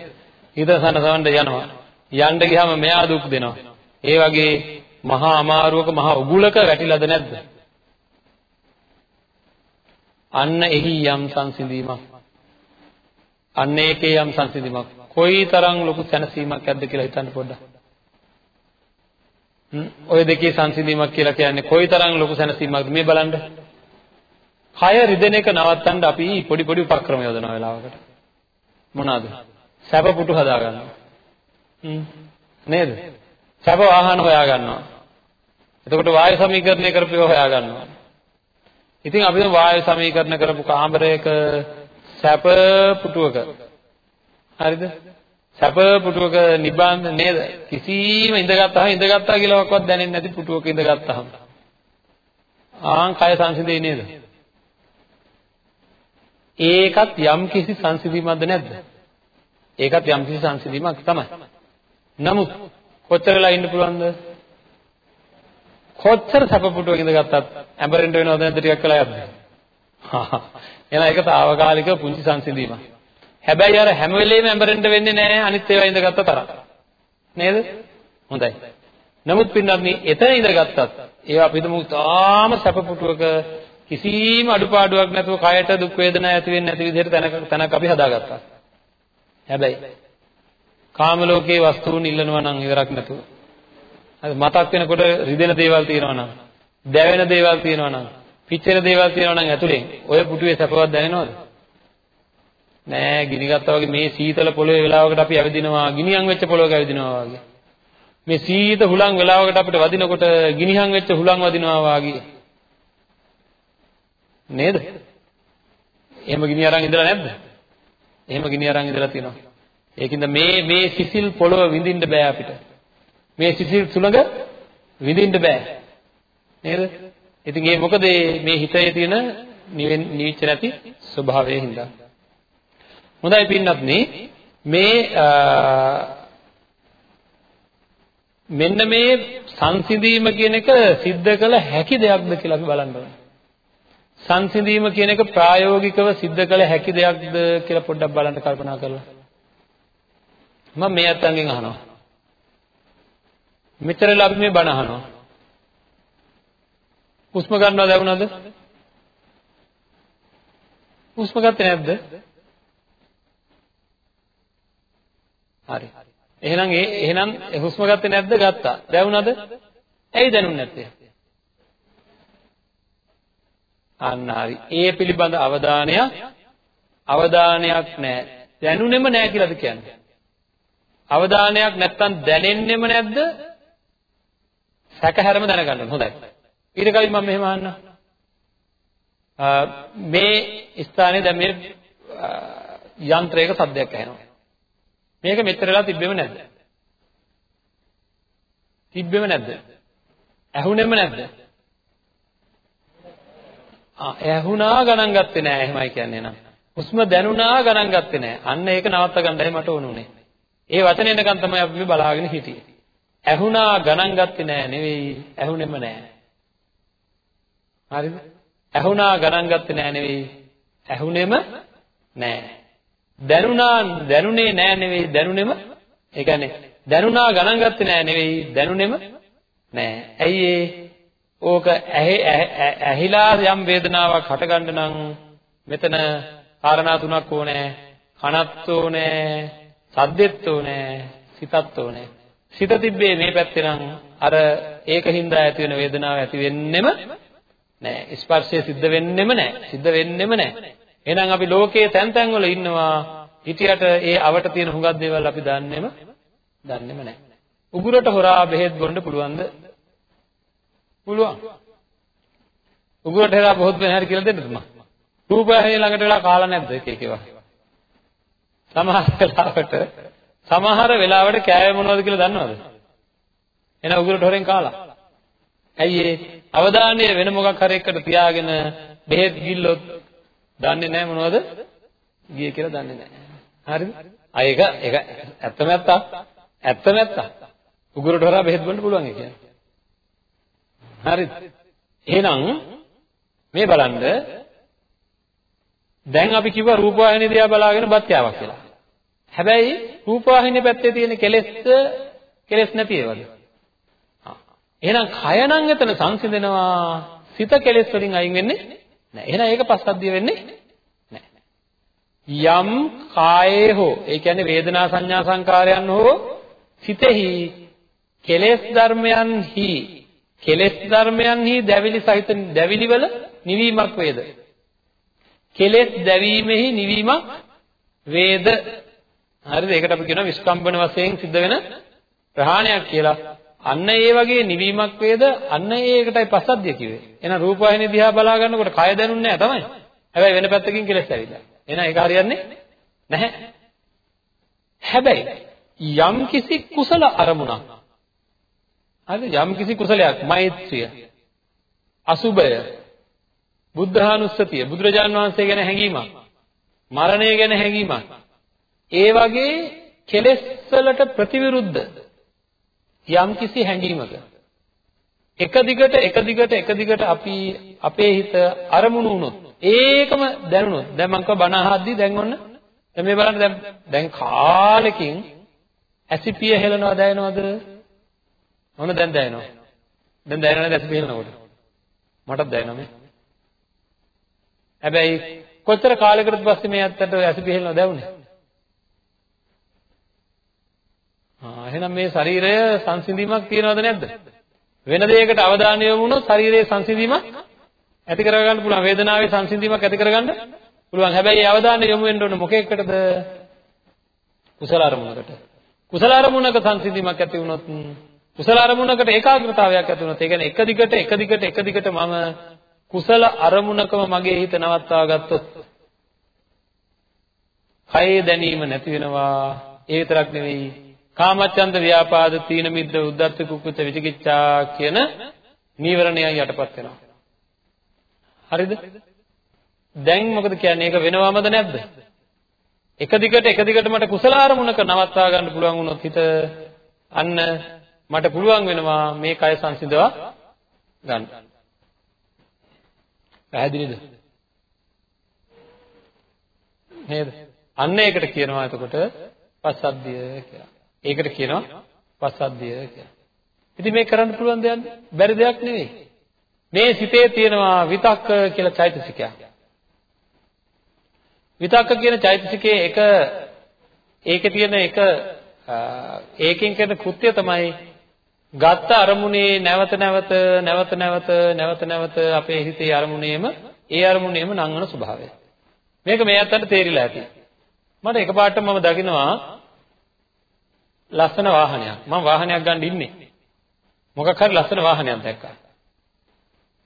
හිත සනසවන්න යනවා. යන්න ගියාම මෙයා දුක් දෙනවා. ඒ වගේ මහා අමාරුවක මහා උගුලක වැටිලාද නැද්ද? අන්න එහි යම් සංසිඳීමක්. අන්න ඒකේ යම් සංසිඳීමක්. කොයිතරම් ලොකු සැනසීමක් ඇද්ද කියලා හිතන්න පොඩ්ඩක්. ඔය දෙකේ සංසිඳීමක් කියලා කියන්නේ කොයිතරම් ලොකු සැනසීමක්ද මේ බලන්න. කය රිදෙන එක නවත්තන්න අපි පොඩි පොඩි උපක්‍රම යොදන වෙලාවකට. මොනවාද? සැප පුටු හදා ගන්නවා. නේද? සැප වාහන හොයා ගන්නවා. එතකොට වායු සමීකරණය කරපිව හොයා ගන්නවා. ඉතින් අපි වායු සමීකරණ කරපු කාමරයක සැප පුටුවක හරිද? සැප පුටුවක නිබන්ධ නේද? කිසිම ඉඳගත්තාම ඉඳගත්තා කියලාවත් දැනෙන්නේ නැති පුටුවක ඉඳගත්තාම. ආන් කය සංසිඳේ නේද? ඒකත් යම් කිසි සංසිඳීමක්ද නැද්ද? ඒකත් යම් කිසි සංසිඳීමක් තමයි. නමුත් කොච්චර වෙලා ඉන්න පුළුවන්ද? කොච්චර සැප පුටුවක ඉඳගත්තත් ඇඹරෙන්න වෙනවද නැද්ද ටිකක් වෙලා යද්දි? එහෙනම් ඒක తాවකාලික පුංචි සංසිඳීමක්. හැබැයි අර හැම වෙලෙම ඇඹරෙන්න වෙන්නේ නැහැ අනිත් ඒවා ඉඳගත්ත තරම්. නේද? හොඳයි. නමුත් පින්නත් එතන ඉඳගත්තත් ඒවා අපි හිතමු තාම සැපපුටුවක කිසිම අඩුපාඩුවක් නැතුව කයට දුක් වේදනා ඇති වෙන්නේ නැති විදිහට තැනක තැනක් අපි හදාගත්තා. හැබැයි කාම ලෝකයේ වස්තුන් ඉල්ලනවා නම් ඉවරක් නැතුව. හරි මතක් වෙනකොට රිදෙන දේවල් තියෙනවා නම්, දැවෙන දේවල් තියෙනවා නම්, පිච්චෙන දේවල් තියෙනවා නම් ඇතුලෙන් ඔය පුටුවේ සැපවත් දැනෙනවද? නෑ ගිනි ගත්තා වගේ මේ සීතල පොළොවේ වෙලාවකට අපි ඇවිදිනවා ගිනියම් වෙච්ච පොළොවක ඇවිදිනවා වගේ. මේ සීත හුලං වෙලාවකට අපිට වදිනකොට ගිනිහම් වෙච්ච හුලං වදිනවා වගේ. නේද? එහෙම ගිනි අරන් ඉඳලා නැද්ද? එහෙම ගිනි අරන් ඉඳලා තියෙනවා. ඒකින්ද මේ මේ සිසිල් පොළොව විඳින්න බෑ අපිට. මේ සිසිල් සුළඟ විඳින්න බෑ. නේද? ඉතින් ඒ මොකද මේ හිතේ තියෙන නිවිච්ච නැති ස්වභාවයෙන් හින්දා. හොඳයි පින්නත්නි මේ මෙන්න මේ සංසිඳීම කියන එක सिद्ध කළ හැකි දෙයක්ද කියලා අපි බලන්න ඕනේ. සංසිඳීම කියන එක ප්‍රායෝගිකව सिद्ध කළ හැකි දෙයක්ද කියලා පොඩ්ඩක් බලන්න කල්පනා කරලා. මම මේ අතංගෙන් අහනවා. මෙතරලා අපි මේ බණ අහනවා. හුස්ම ගන්නවද ලැබුණාද? හුස්ම ගත්තේ නැද්ද? හරි. එහෙනම් ඒ එහෙනම් හුස්ම ගත්තේ නැද්ද? ගත්තා. දැනුණාද? ඇයි දැනුන්නේ නැත්තේ? අන්න හරි. ඒ පිළිබඳ අවධානයක් අවධානයක් නැහැ. දැනුනේම නැහැ කියලාද කියන්නේ? අවධානයක් නැත්තම් දැනෙන්නෙම නැද්ද? සැකහැරම දැනගන්න හොඳයි. ඊට කලින් මම මෙහෙම අහන්නම්. මේ ස්ථානයේ දැන් මේ යන්ත්‍රයක සද්දයක් ඇහෙනවා. මේක මෙතර වෙලා තිබ්බෙම නැද්ද? තිබ්බෙම නැද්ද? ඇහුනේම නැද්ද? ආ ඇහුණා ගණන් ගත්තේ නෑ එහෙමයි කියන්නේ නම්. හුස්ම දැනුණා ගණන් ගත්තේ නෑ. අන්න ඒක නවත්ත ගන්නයි මට ඕනුනේ. ඒ වචනේ එනකන් තමයි අපි මේ බලාගෙන හිටියේ. ඇහුණා ගණන් ගත්තේ නෑ නෙවෙයි ඇහුනේම නෑ. හරිද? ඇහුණා ගණන් ගත්තේ නෑ නෙවෙයි ඇහුනේම නෑ. දැනුණා දැනුනේ නෑ නෙවෙයි දැනුනේම ඒ කියන්නේ දැනුණා ගණන් ගත්තේ නෑ නෙවෙයි දැනුනේම නෑ. ඇයි ඒ? ඕක ඇහිලා යම් වේදනාවක් හටගන්න නම් මෙතන කාරණා තුනක් ඕනේ. කනත් ඕනේ, සද්දෙත් ඕනේ, සිතත් ඕනේ. සිත තිබ්බේ මේ පැත්තේ නම් අර ඒකින්ද ඇති වෙන වේදනාව ඇති වෙන්නෙම නෑ. ස්පර්ශය සිද්ධ වෙන්නෙම නෑ. සිද්ධ වෙන්නෙම නෑ. එහෙනම් අපි ලෝකයේ තැන් තැන් වල ඉන්නවා හිටියට ඒ අවට තියෙන හුඟක් දේවල් අපි දන්නේම දන්නේම නැහැ. උගුරට හොරා බෙහෙත් බොන්න පුළුවන්ද? පුළුවන්. උගුරට හොරා බොහොත් වෙන හැටි කියලා දෙන්නද මම? රූපහේ ළඟට වෙලා කාලා නැද්ද එක එක ඒවා? සමහර වෙලාවට සමහර වෙලාවට කෑවේ මොනවද කියලා දන්නවද? එන උගුරට හොරෙන් කාලා. ඇයි ඒ අවධානය වෙන මොකක් හරි එකට තියාගෙන බෙහෙත් ගිල්ලොත් දන්නේ නැහැ මොනවද ගියේ කියලා දන්නේ නැහැ. හරිද? ආ ඒක ඒක ඇත්තම ඇත්ත. ඇත්තම ඇත්ත. උගුරට හොරා බෙහෙත් බොන්න පුළුවන් ඒ කියන්නේ. හරිද? එහෙනම් මේ බලන්න දැන් අපි කිව්වා රූපවාහිනිය දිහා බලාගෙන බත් යාවක් කියලා. හැබැයි රූපවාහිනිය පැත්තේ තියෙන කෙලෙස් කෙලෙස් නැති ඒවාද? එහෙනම් කය නම් එතන සංසිඳෙනවා සිත කෙලෙස් වලින් අයින් වෙන්නේ නැහැ. එහෙනම් ඒක පස්සද්ධිය වෙන්නේ නැහැ. යම් කායේ හෝ ඒ කියන්නේ වේදනා සංඥා සංකාරයන් හෝ සිතෙහි කෙලෙස් ධර්මයන්හි කෙලෙස් ධර්මයන්හි දැවිලි සහිත දැවිලි වල නිවීමක් වේද? කෙලෙස් දැවීමෙහි නිවීමක් වේද? හරිද? ඒකට අපි කියනවා විස්කම්බන වශයෙන් සිද්ධ වෙන ප්‍රහාණයක් කියලා. අන්න ඒ වගේ නිවීමක් වේද අන්න ඒකටයි පස්සද්ධිය කිව්වේ. එහෙනම් රූපවාහිනිය දිහා බලා ගන්නකොට කය දැනුන්නේ නැහැ තමයි. හැබැයි වෙන පැත්තකින් කෙලස් ඇවිල්ලා. එහෙනම් ඒක හරියන්නේ නැහැ. හැබැයි යම් කිසි කුසල අරමුණක් හරි යම් කිසි කුසලයක් මෛත්‍රිය අසුබය බුද්ධානුස්සතිය බුදුරජාන් වහන්සේ ගැන හැඟීමක් මරණය ගැන හැඟීමක් ඒ වගේ කෙලෙස් වලට ප්‍රතිවිරුද්ධ යම්කිසි හැඟීමක එක දිගට එක දිගට එක දිගට අපි අපේ හිත අරමුණු වුණොත් ඒකම දැනුණොත් දැන් මං කව බණ අහද්දී දැන් ඔන්න දැන් මේ බලන්න දැන් දැන් කාලෙකින් ඇසිපිය හෙලනවා දැනෙනවද? මොන දැන් දැනෙනවද? දැන් දැනෙනවද ඇසිපිය හෙලනකොට? මටත් දැනෙනවා මේ. හැබැයි කොච්චර කාලයකට පස්සේ මේ ඇත්තට ඇසිපිය හෙලනවා දැවුනේ? ආ එහෙනම් මේ ශරීරය සංසිඳීමක් තියනවද නැද්ද? වෙන දෙයකට අවධානය යොමු වුණොත් ශරීරයේ සංසිඳීමක් ඇති කරගන්න පුළුවන් වේදනාවේ සංසිඳීමක් ඇති කරගන්න පුළුවන්. හැබැයි ඒ අවධානය යොමු වෙන්න ඕන මොකේකටද? කුසල අරමුණකට. කුසල අරමුණක සංසිඳීමක් ඇති වුණොත් කුසල අරමුණකට ඒකාග්‍රතාවයක් ඇති වුණොත් ඒ කියන්නේ එක දිගට එක දිගට එක දිගට මම කුසල අරමුණකම මගේ හිත නවත්වා ගත්තොත් කයේ දැනීම නැති වෙනවා ඒ විතරක් නෙවෙයි කාමච්ඡන්ද ව්‍යාපාද තීන මිද්ද උද්ධච්ච කුක්කුච්ච විචිකිච්ඡා කියන නීවරණයන් යටපත් වෙනවා හරිද දැන් මොකද කියන්නේ ඒක වෙනවමද නැද්ද එක දිගට එක දිගට මට කුසල අරමුණක නවත්වා ගන්න පුළුවන් වුණොත් හිත අන්න මට පුළුවන් වෙනවා මේ කය සංසිඳවා ගන්න. පැහැදිලිද? නේද? අන්න ඒකට කියනවා එතකොට පස්සද්ධිය කියලා. ඒකට කියනවා පස්සද්ධිය කියලා. ඉතින් මේ කරන්න පුළුවන් දෙයක් බැරි දෙයක් නෙවෙයි. මේ සිතේ තියෙනවා විතක්ක කියලා චෛතසිකයක්. විතක්ක කියන චෛතසිකයේ එක ඒකේ තියෙන එක ඒකෙන් කරන කෘත්‍යය තමයි ගත්ත අරමුණේ නැවත නැවත නැවත නැවත නැවත නැවත අපේ හිතේ අරමුණේම ඒ අරමුණේම නංවන ස්වභාවය. මේක මේ අතට තේරිලා ඇති. මට එකපාරට මම දකිනවා ලස්සන වාහනයක්. මම වාහනයක් ගන්න ඉන්නේ. මොකක් හරි ලස්සන වාහනයක් දැක්කා.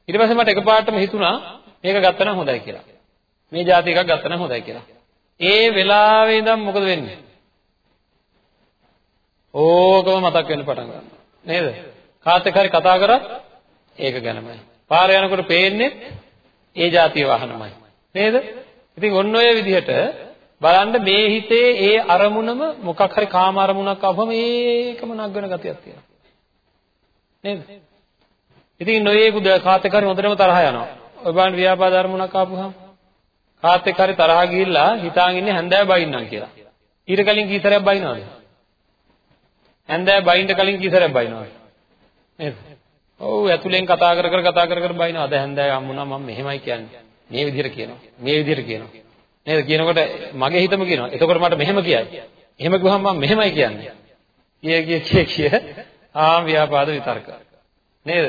ඊට පස්සේ මට එකපාරටම හිතුණා මේක ගත්තා නම් හොඳයි කියලා. මේ જાති එකක් ගත්තා නම් හොඳයි කියලා. ඒ වෙලාවේ ඉඳන් මොකද වෙන්නේ? ඕකම මතක් වෙන්න පටන් ගන්නවා. නේද? කාත් එක්ක හරි කතා කරත් ඒක ගැනමයි. පාර යනකොට පේන්නේ ඒ જાතිය වාහනමයි. නේද? ඉතින් ඔන්න ඔය විදිහට බලන්න මේ හිතේ ඒ අරමුණම මොකක් හරි කාම අරමුණක් ආවම ඒකම නග්ගන ගතියක් තියෙනවා. නේද? ඉතින් නොයේකුද කාත් එක්ක හරි හොඳටම තරහ යනවා. ඔය බලන්න ව්‍යාපාද අරමුණක් ආපුහම කාත් එක්ක හරි තරහා ගිහිල්ලා හිතාන් ඉන්නේ හැන්දෑව බයින්නම් කියලා. ඊට කලින් කීතරයක් බයිනවද? හැන්දෑව බයින්ට කලින් කීතරයක් බයිනවද? නේද? ඔව් ඇතුලෙන් කතා කර කර කතා කර කර බයිනවා. අද හැන්දෑව හම්බුණා මම මෙහෙමයි කියන්නේ. මේ විදිහට කියනවා. මේ විදිහට කියනවා. නේද? කියනකොට මගේ හිතම කියනවා. එතකොට මට මෙහෙම කියයි. එහෙම කිව්වම මම මෙහෙමයි කියන්නේ. කිය කිය කිය කිය ආ ව්‍යාපාද විතර්ක. නේද?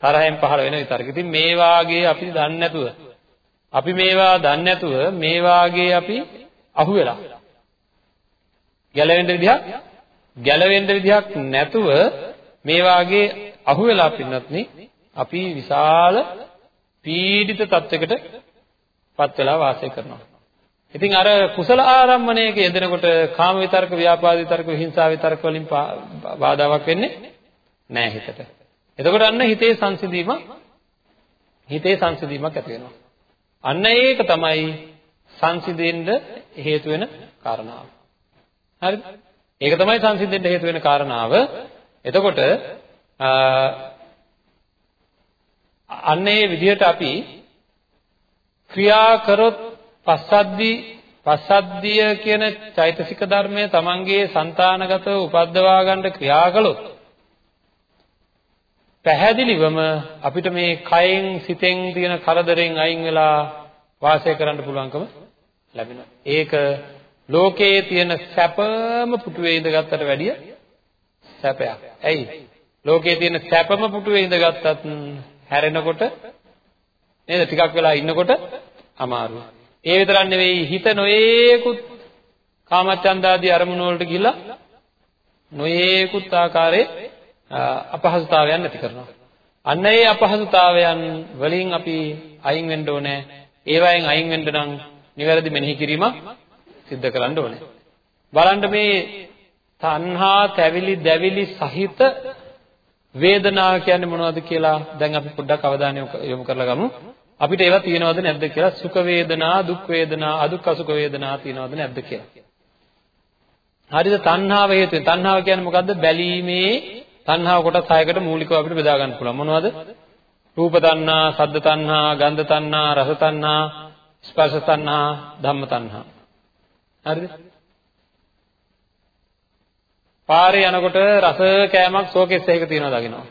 තරහෙන් පහළ වෙන විතර්ක. ඉතින් මේ වාගේ අපි දන්නේ නැතුව අපි මේවා දන්නේ නැතුව මේ වාගේ අපි අහු වෙලා ගැලවෙන්න විදිහක් ගැලවෙන්න විදිහක් නැතුව මේ වාගේ අහු වෙලා පින්නත්නි අපි විශාල පීඩිත තත්වයකට පත් වෙලා වාසය කරනවා. ඉතින් අර කුසල ආරම්මණයක යෙදෙනකොට කාම විතර්ක, ව්‍යාපාද විතර්ක, හිංසා විතර්ක වලින් බාධාවක් වෙන්නේ නැහැ හිතට. එතකොට අන්න හිතේ සංසිඳීම හිතේ සංසිඳීමක් ඇති වෙනවා. අන්න ඒක තමයි සංසිඳෙන්න හේතු වෙන කාරණාව. හරිද? ඒක තමයි සංසිඳෙන්න හේතු වෙන කාරණාව. එතකොට අන්න ඒ විදිහට අපි ක්‍රියා කරොත් පස්සද්දී පස්සද්ධිය කියන චෛතසික ධර්මය තමන්ගේ సంతානගතව උපද්දවා ගන්න ක්‍රියා කළොත් පැහැදිලිවම අපිට මේ කයෙන් සිතෙන් තියෙන කරදරෙන් අයින් වෙලා වාසය කරන්න පුළුවන්කම ලැබෙනවා. ඒක ලෝකයේ තියෙන සැපම පුටුවේ ඉඳගත්තට වැඩිය සැපයක්. ඇයි? ලෝකයේ තියෙන සැපම පුටුවේ ඉඳගත්තත් හැරෙනකොට නේද ටිකක් වෙලා ඉන්නකොට අමාරුයි. ඒ විතරක් නෙවෙයි හිත නොයේකුත් කාමචන්දාදී අරමුණු වලට ගිහිලා නොයේකුත් ආකාරයේ අපහසුතාවයන් ඇති කරනවා. අන්න ඒ අපහසුතාවයන් වලින් අපි අයින් වෙන්න ඕනේ. ඒවයින් අයින් වෙන්න නම් නිවැරදි මෙනෙහි කිරීම සිද්ධ කරන්න ඕනේ. බලන්න මේ තණ්හා, තැවිලි, දැවිලි සහිත වේදනාව කියන්නේ මොනවද කියලා දැන් අපි පොඩ්ඩක් අවධානය යොමු කරලා ගමු. අපිට ඒවා තියෙනවද නැද්ද කියලා සුඛ වේදනා, දුක් වේදනා, අදුක්ඛ සුඛ වේදනා තියෙනවද නැද්ද කියලා. හරිද? තණ්හාව හේතුවෙන්. තණ්හාව කියන්නේ මොකද්ද? බැලීමේ තණ්හාව කොටස් 6කට මූලිකව අපිට බෙදා ගන්න පුළුවන්. මොනවද? රූප තණ්හා, සද්ද තණ්හා, ගන්ධ තණ්හා, රස තණ්හා, ස්පර්ශ තණ්හා, ධම්ම තණ්හා. හරිද? පාරේ යනකොට රස කෑමක් ෂෝකේස් එකක තියෙනවා දකිනවා.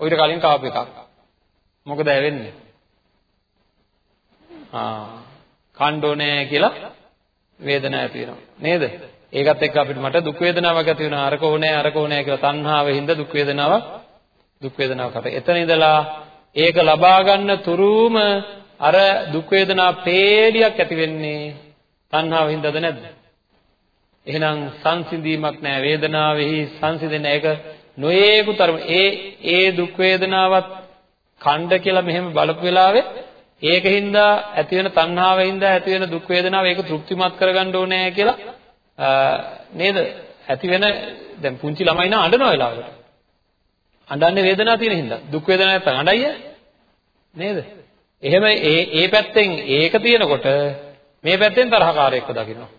ඔයිට කලින් කාපු එකක්. මොකද වෙන්නේ? ආ කණ්ඩෝනේ කියලා වේදනාව ඇති වෙනවා. නේද? ඒකත් එක්ක අපිට මට දුක් වේදනාවක් ඇති වෙනවා. අරක ඕනේ අරක ඕනේ කියලා තණ්හාවෙන් හින්දා දුක් වේදනාවක් දුක් වේදනාවක් හට. එතන ඉඳලා ඒක ලබා ගන්න තුරුම අර දුක් වේදනා පේලියක් ඇති වෙන්නේ තණ්හාවෙන් හින්දාද නැද්ද? එහෙනම් සංසිඳීමක් නැහැ වේදනාවෙහි සංසිඳෙන එක නොයේකුතරම ඒ ඒ දුක් වේදනාවත් ඛණ්ඩ කියලා මෙහෙම බලපු වෙලාවේ ඒකින්ද ඇති වෙන තණ්හාවෙන්ද ඇති වෙන දුක් වේදනාව ඒක තෘප්තිමත් කරගන්න ඕනේ කියලා නේද? ඇති වෙන දැන් පුංචි ළමයි නා අඬන වෙලාවකට අඬන්නේ වේදනාව තියෙන හින්දා. දුක් වේදනාව නැත්නම් අඬයිය? නේද? එහෙම ඒ ඒ පැත්තෙන් ඒක තියෙනකොට මේ පැත්තෙන් තරහකාරයෙක්ව දකිනවා.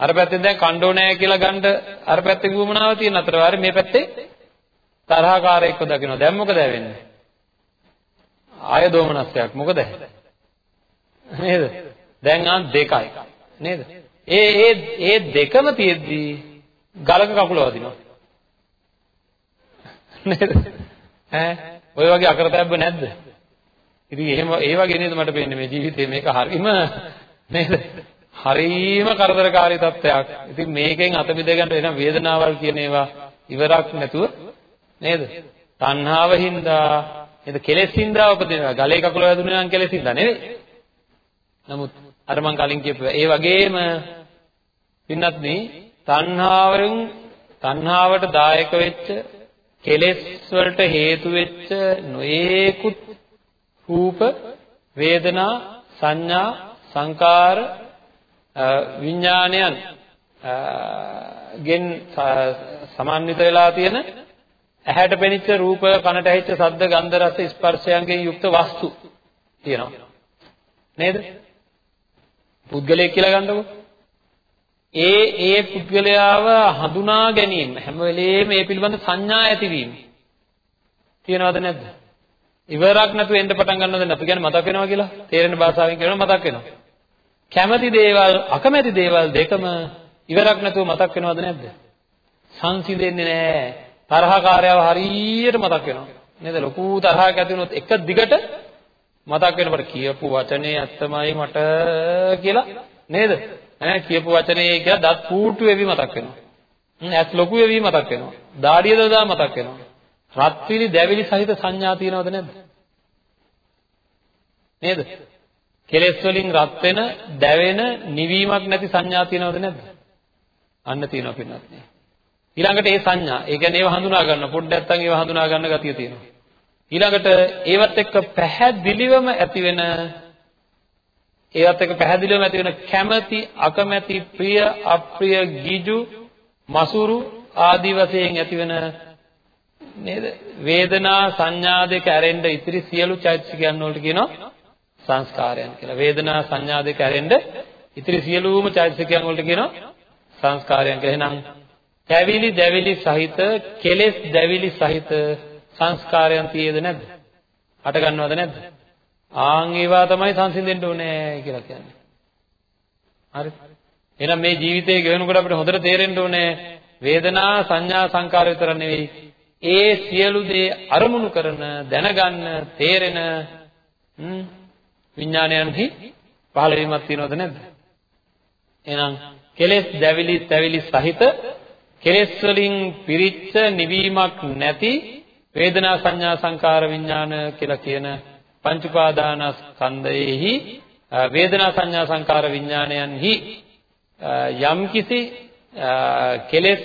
අර පැත්තෙන් දැන් කණ්ඩෝ නැහැ කියලා ගන්න අර පැත්තේ වුමනාව තියෙන අතර වාරේ මේ පැත්තේ තරහකාරයෙක්ව දකිනවා. දැන් මොකද වෙන්නේ? ආය දෝමනස්යක් මොකද? නේද? දැන් ආන් දෙකයි. නේද? ඒ ඒ ඒ දෙකම තියෙද්දි ගලක කකුල වදිනවා. නේද? ඈ? ඔය වගේ අකරතැබ්බ නැද්ද? ඉතින් එහෙම ඒ වගේ නේද මට පේන්නේ මේ ජීවිතේ මේක හරිම නේද? හරිම කරදරකාරී තත්ත්වයක්. ඉතින් මේකෙන් අත මිද ගන්න එන වේදනාවල් කියන ඒවා ඉවරක් නැතුව නේද? තණ්හාව හින්දා නේද කෙලෙස් හින්දා උපදිනවා. ගලේ කකුල වැදුනේ නම් කෙලෙස් හින්දා නෙවෙයි. නමුත් අර මං කලින් කියපු ඒ වගේම පින්නත් මේ තණ්හාවෙන් තණ්හාවට දායක වෙච්ච කෙලෙස් වලට හේතු වෙච්ච නොයේකුත් රූප වේදනා සංඥා සංකාර විඥානයන් ගෙන් සමන්විත වෙලා තියෙන ඇහැට පෙනිච්ච රූප කනට ඇහිච්ච ශබ්ද ගන්ධ රස ස්පර්ශයන්ගෙන් යුක්ත වස්තු තියෙනවා. නේද? පුද්ගලයෙක් කියලා ගන්නකො. ඒ ඒ පුද්ගලයාව හඳුනා ගැනීම හැම වෙලේම ඒ පිළිබඳ සංඥා ඇතිවීම තියෙනවද නැද්ද? ඉවරක් නැතුව එන්න පටන් ගන්නවද නැත්නම් කියන්නේ මතක් වෙනවා කියලා. තේරෙන භාෂාවෙන් කියනවා මතක් වෙනවා. කැමති දේවල් අකමැති දේවල් දෙකම ඉවරක් නැතුව මතක් වෙනවද නැද්ද? සංසිඳෙන්නේ නැහැ. තරහකාරයව හරියට මතක් වෙනවා. නේද? ලොකු තරහක් ඇති වුණොත් එක දිගට මතක් වෙනකොට කියපු වචනේ ඇත්තමයි මට කියලා නේද? ඈ කියපු වචනේ කියලා දත් පූට්ටු වෙවි මතක් වෙනවා. ඇස් ලොකු වෙවි මතක් වෙනවා. දාඩිය දදා මතක් වෙනවා. රත්විලි දැවිලි සහිත සංඥා තියෙනවද නැද්ද? නේද? කෙලෙස් වලින් රත් වෙන, දැවෙන, නිවීමක් නැති සංඥා තියෙනවද නැද්ද? අන්න තියෙනවා පින්නත් නේ. ඊළඟට ඒ සංඥා, ඒ කියන්නේ ඒව හඳුනා ගන්න පොඩ්ඩක් නැත්තම් ඒව හඳුනා ගන්න ගතිය තියෙනවා. ඊළඟට ඒවත් එක්ක පැහැදිලිවම ඇති වෙන ඒවත් එක්ක පැහැදිලිවම ඇති වෙන කැමැති, අකමැති, ප්‍රිය, අප්‍රිය, ගිජු, මසුරු ආදී වශයෙන් ඇති වෙන නේද? වේදනා සංඥා දෙක ඇරෙන්න ඉතිරි සියලු චෛතසිකයන් වලට කියනවා සංස්කාරයන් කියලා. වේදනා සංඥා දෙක ඇරෙන්න ඉතිරි සියලුම චෛතසිකයන් වලට කියනවා සංස්කාරයන් කියලා. එහෙනම් දැවිලි දැවිලි සහිත කෙලෙස් දැවිලි සහිත සංස්කාරයන් තියෙද නැද්ද? හට ගන්නවද නැද්ද? ආන් ඒවා තමයි සංසිඳෙන්න ඕනේ කියලා කියන්නේ. හරි. එහෙනම් මේ ජීවිතයේ ගෙවනකොට අපිට හොඳට තේරෙන්න ඕනේ වේදනා සංඥා සංකාර විතර නෙවෙයි ඒ සියලු දේ අරමුණු කරන දැනගන්න තේරෙන විඥානයන්හි පහළ වීමක් තියෙනවද නැද්ද? එහෙනම් කෙලෙස් දැවිලි තැවිලි සහිත කෙලෙස් වලින් පිරිච්ච නිවීමක් නැති වේදනා සංඥා සංකාර විඥාන කියලා කියන පංච උපාදානස්කන්ධයේහි වේදනා සංඥා සංකාර විඥානයන්හි යම්කිසි කෙලෙස්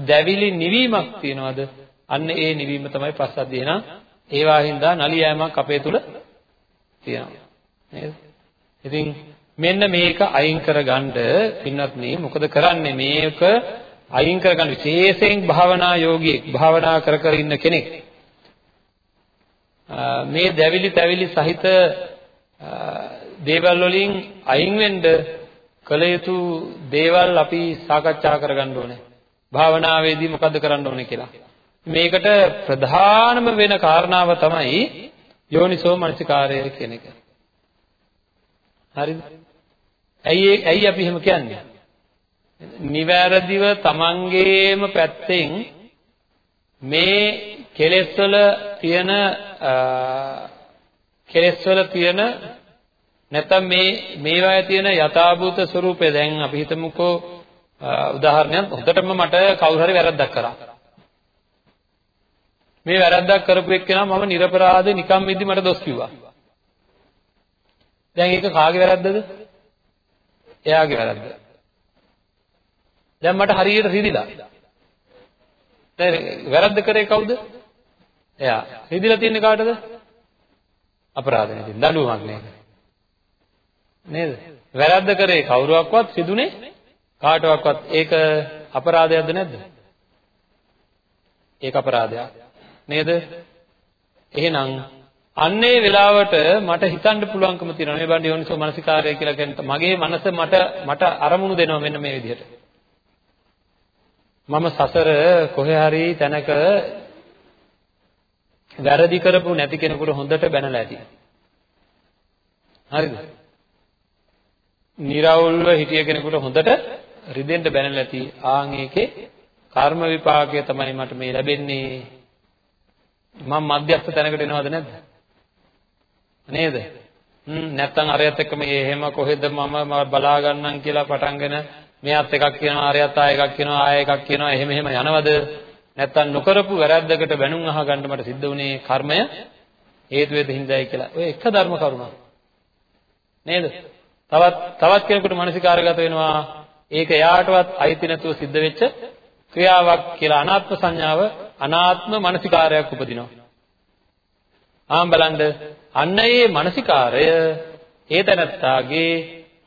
දැවිලි නිවීමක් තියනවද? අන්න ඒ නිවීම තමයි පස්සද්ධිය. එහෙනම් ඒවා හින්දා නලියෑමක් අපේ තුල තියෙනවා. නේද? ඉතින් මෙන්න මේක අයින් කරගන්න පින්වත් මේ මොකද කරන්නේ? මේක අයින් කරගන්න විශේෂයෙන් භාවනා යෝගියෙක් භාවනා කර කර ඉන්න කෙනෙක් මේ දැවිලි තැවිලි සහිත දේවල් වලින් අයින් වෙන්න කල යුතු දේවල් අපි සාකච්ඡා කරගන්න ඕනේ භාවනාවේදී මොකද්ද කරන්න ඕනේ කියලා මේකට ප්‍රධානම වෙන කාරණාව තමයි යෝනිසෝ මනසිකාරය කියන එක හරිද? ඇයි ඇයි අපි එහෙම කියන්නේ? නිවැරදිව තමන්ගේම පැත්තෙන් මේ කෙලෙස් වල තියෙන කෙලෙස් වල තියෙන නැත්නම් මේ මේවායේ තියෙන යථාභූත ස්වરૂපය දැන් අපි හිතමුකෝ උදාහරණයක් හොඳටම මට කවුරු හරි වැරද්දක් කරා. මේ වැරද්දක් කරපු එක්කෙනා මම නිර්පරාධ නිකම් ඉදි මට දොස් කිව්වා. දැන් ඒක කාගේ වැරද්දද? එයාගේ වැරද්ද. දැන් මට හරියට රිදිලා. දැන් වැරද්ද කරේ කවුද? එයා. රිදිලා තියන්නේ කාටද? අපරාධනේ තියෙන දඬුවමක් නේද? නේද? වැරද්ද කරේ කවුරුවක්වත් සිදුනේ කාටවත් ඒක අපරාධයක්ද නැද්ද? ඒක අපරාධයක්. නේද? එහෙනම් අන්නේ වෙලාවට මට හිතන්න පුළුවන්කම තියෙනවා මේ බණ්ඩ යෝනිසෝ මනසිකාරය කියලා කියන්නේ මගේ මනස මට මට අරමුණු දෙනවා මෙන්න මේ විදිහට. මම සසර කොහේ හරි තැනක වැරදි කරපු නැති කෙනෙකුට හොඳට බැනලා ඇති. හරිද? निराවුල්ව හිටිය කෙනෙකුට හොඳට රිදෙන්න බැනලා ඇති. ආන් ඒකේ කර්ම විපාකය තමයි මට මේ ලැබෙන්නේ. මම මධ්‍යස්ථ තැනකට එනවද නැද්ද? නේද? හ්ම් නැත්තම් අරයත් එක්ක මේ එහෙම කොහෙද මම බලා ගන්නම් කියලා පටන්ගෙන මෙයාත් එකක් කියනවා අරයත් ආය එකක් කියනවා ආය එකක් කියනවා එහෙම එහෙම යනවද? නැත්තම් නොකරපු වැරද්දකට බැනුම් අහගන්න මට සිද්ධ වුණේ කර්මය හේතු වේද හින්දායි කියලා. ඔය එක ධර්ම කරුණක්. නේද? තවත් තවත් කෙනෙකුට මානසිකාරගත වෙනවා. ඒක එයාටවත් අයිති නැතුව සිද්ධ වෙච්ච ක්‍රියාවක් කියලා අනාත්ම සංඥාව අනාත්ම මානසිකාරයක් උපදිනවා. ආම් බලන්න අන්න ඒ මානසිකාරය ඒ තැනත්තාගේ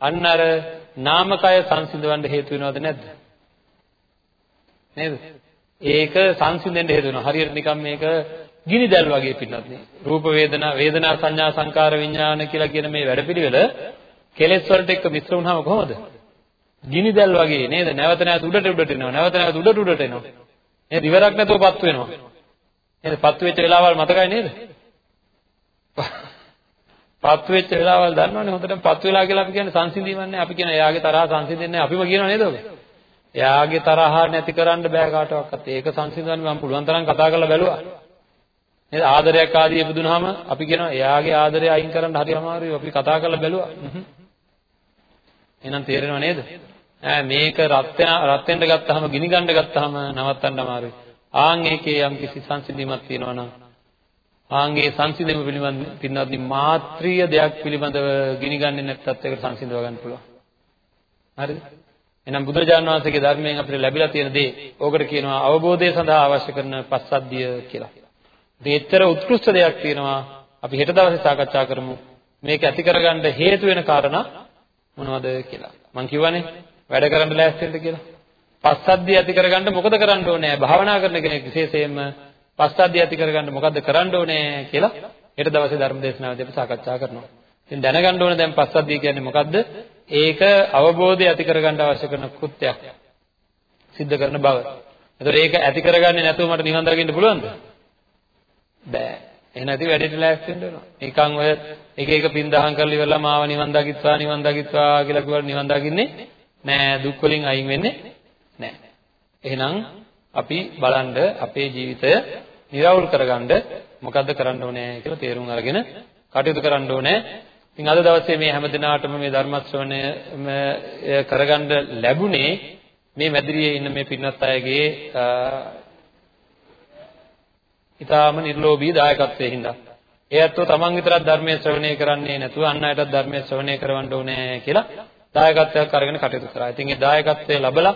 අන්න අර නාමකය සංසිඳවන්න හේතු වෙනවද නැද්ද? නේද? ඒක සංසිඳෙන්න හේතු වෙනවා. හරියට නිකන් මේක ගිනි දැල් වගේ පින්නත් නේ. රූප වේදනා වේදනා සංඥා සංකාර විඥාන කියලා කියන මේ වැඩපිළිවෙල කෙලෙස් වලට එක්ක මිශ්‍ර වුණාම කොහොමද? ගිනි දැල් වගේ නේද? නැවත නැවත උඩට උඩට එනවා. නැවත නැවත උඩට උඩට එනවා. නේද? ඉවරක් නැතුව පත්තු වෙනවා. නේද? පත්තු වෙච්ච වෙලාවල් මතකයි නේද? පත්තු වෙච්ච වෙලාවල් දන්නවනේ හොඳටම පත්තු වෙලා කියලා අපි කියන්නේ සංසිඳීමක් නෑ. අපි කියන එයාගේ තරහ සංසිඳෙන්නේ නෑ. අපිම කියනවා නේද ඔබ? එයාගේ තරහ නැති කරන්න බෑ කාටවත්. ඒක සංසිඳවන්න මම පුළුවන් තරම් කතා කරලා බැලුවා. නේද? ආදරයක් ආදී ඉපදුනහම අපි කියනවා එයාගේ ආදරය අයින් කරන්න හරි අමාරුයි. අපි කතා කරලා බැලුවා. එහෙනම් තේරෙනව නේද? ඈ මේක රත් වෙන රත් වෙන්න ගත්තාම ගිනි ගන්න ගත්තාම නවත්තන්න අමාරුයි. ආන් ඒකේ යම් කිසි සංසිඳීමක් තියෙනවා නම් ආන්ගේ සංසිඳීම පිළිබඳ පින්නත් මාත්‍රීය දෙයක් පිළිබඳව ගිනි ගන්නේ නැත්තත් ඒකට සංසිඳව ගන්න පුළුවන්. හරිද? එහෙනම් බුදුරජාණන් වහන්සේගේ ධර්මයෙන් අපිට ලැබිලා තියෙන දේ ඕකට කියනවා අවබෝධය සඳහා අවශ්‍ය කරන පස්සද්ධිය කියලා. මේතර උත්කෘෂ්ඨ දෙයක් තියෙනවා අපි හෙට දවසේ සාකච්ඡා කරමු. මේක ඇති කරගන්න හේතු වෙන කාරණා මොනවද කියලා. මම කියවනේ වැඩ කරන්න ලෑස්ති වෙන්න කියලා. පස්සද්ධිය ඇති කරගන්න මොකද කරන්න ඕනේ? භාවනා කරන කෙනෙක් විශේෂයෙන්ම පස්සද්ධිය ඇති කරගන්න මොකද්ද කරන්න ඕනේ කියලා හෙට දවසේ ධර්ම දේශනාවේදී අපි සාකච්ඡා කරනවා. ඉතින් දැනගන්න ඕනේ දැන් පස්සද්ධිය කියන්නේ මොකද්ද? ඒක අවබෝධය ඇති කරගන්න අවශ්‍ය කරන කෘත්‍යයක්. සිද්ධ කරන බව. එතකොට ඒක ඇති කරගන්නේ නැතුව මට නිවන් දකින්න පුළුවන්ද? බෑ. එහෙනම් ඉතින් වැඩේට ලෑස්ති වෙන්න වෙනවා. නිකන් ඔය එක එක පින් දහම් කරලා ඉවරලා මාව නිවන් දකිත්වා නිවන් දකිත්වා කියලා කිව්වට නිවන් දකින්නේ නෑ. දුක් වලින් අයින් වෙන්නේ නෑ. එහෙනම් අපි බලන්න අපේ ජීවිතය නිරවුල් කරගන්න මොකද්ද කරන්න ඕනේ කියලා තේරුම් අරගෙන කටයුතු කරන්න ඕනේ. ඉතින් අද දවසේ මේ හැම දිනාටම මේ ධර්ම ශ්‍රවණය කරගන්න ලැබුණේ මේ මැදිරියේ ඉන්න මේ පින්වත් අයගේ ඊටාම නිර්ලෝභී දායකත්වයේ හින්දා. ඒ ඇත්තෝ තමන් විතරක් ධර්මයේ ශ්‍රවණය කරන්නේ නැතුව අන් අයටත් ධර්මයේ ශ්‍රවණය කරවන්න ඕනේ කියලා දායකත්වයක් අරගෙන කටයුතු කරා. ඉතින් ඒ දායකත්වය ලැබලා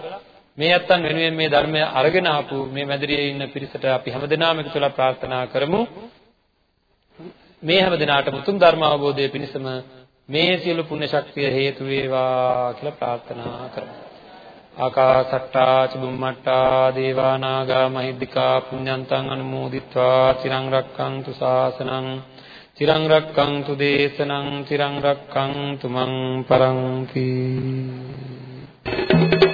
මේ යත්තන් වෙනුවෙන් මේ ධර්මය අරගෙන ආපු මේ මැදිරියේ ඉන්න පිරිසට අපි හැමදෙනාම එකතු වෙලා ප්‍රාර්ථනා කරමු මේ හැමදෙනාටම උතුම් ධර්ම අවබෝධය පිණිසම මේ සියලු පුණ්‍ය ශක්තිය හේතු වේවා කියලා ප්‍රාර්ථනා කරමු ආකාසට්ටා චුම්මට්ටා දේවා නාග මහිද්దికා පුඤ්ඤන්තං අනුමෝදිත්වා තිරං රක්ඛන්තු ශාසනං තිරං රක්ඛන්තු දේශනං තිරං රක්ඛන්තු මං පරංති Thank you.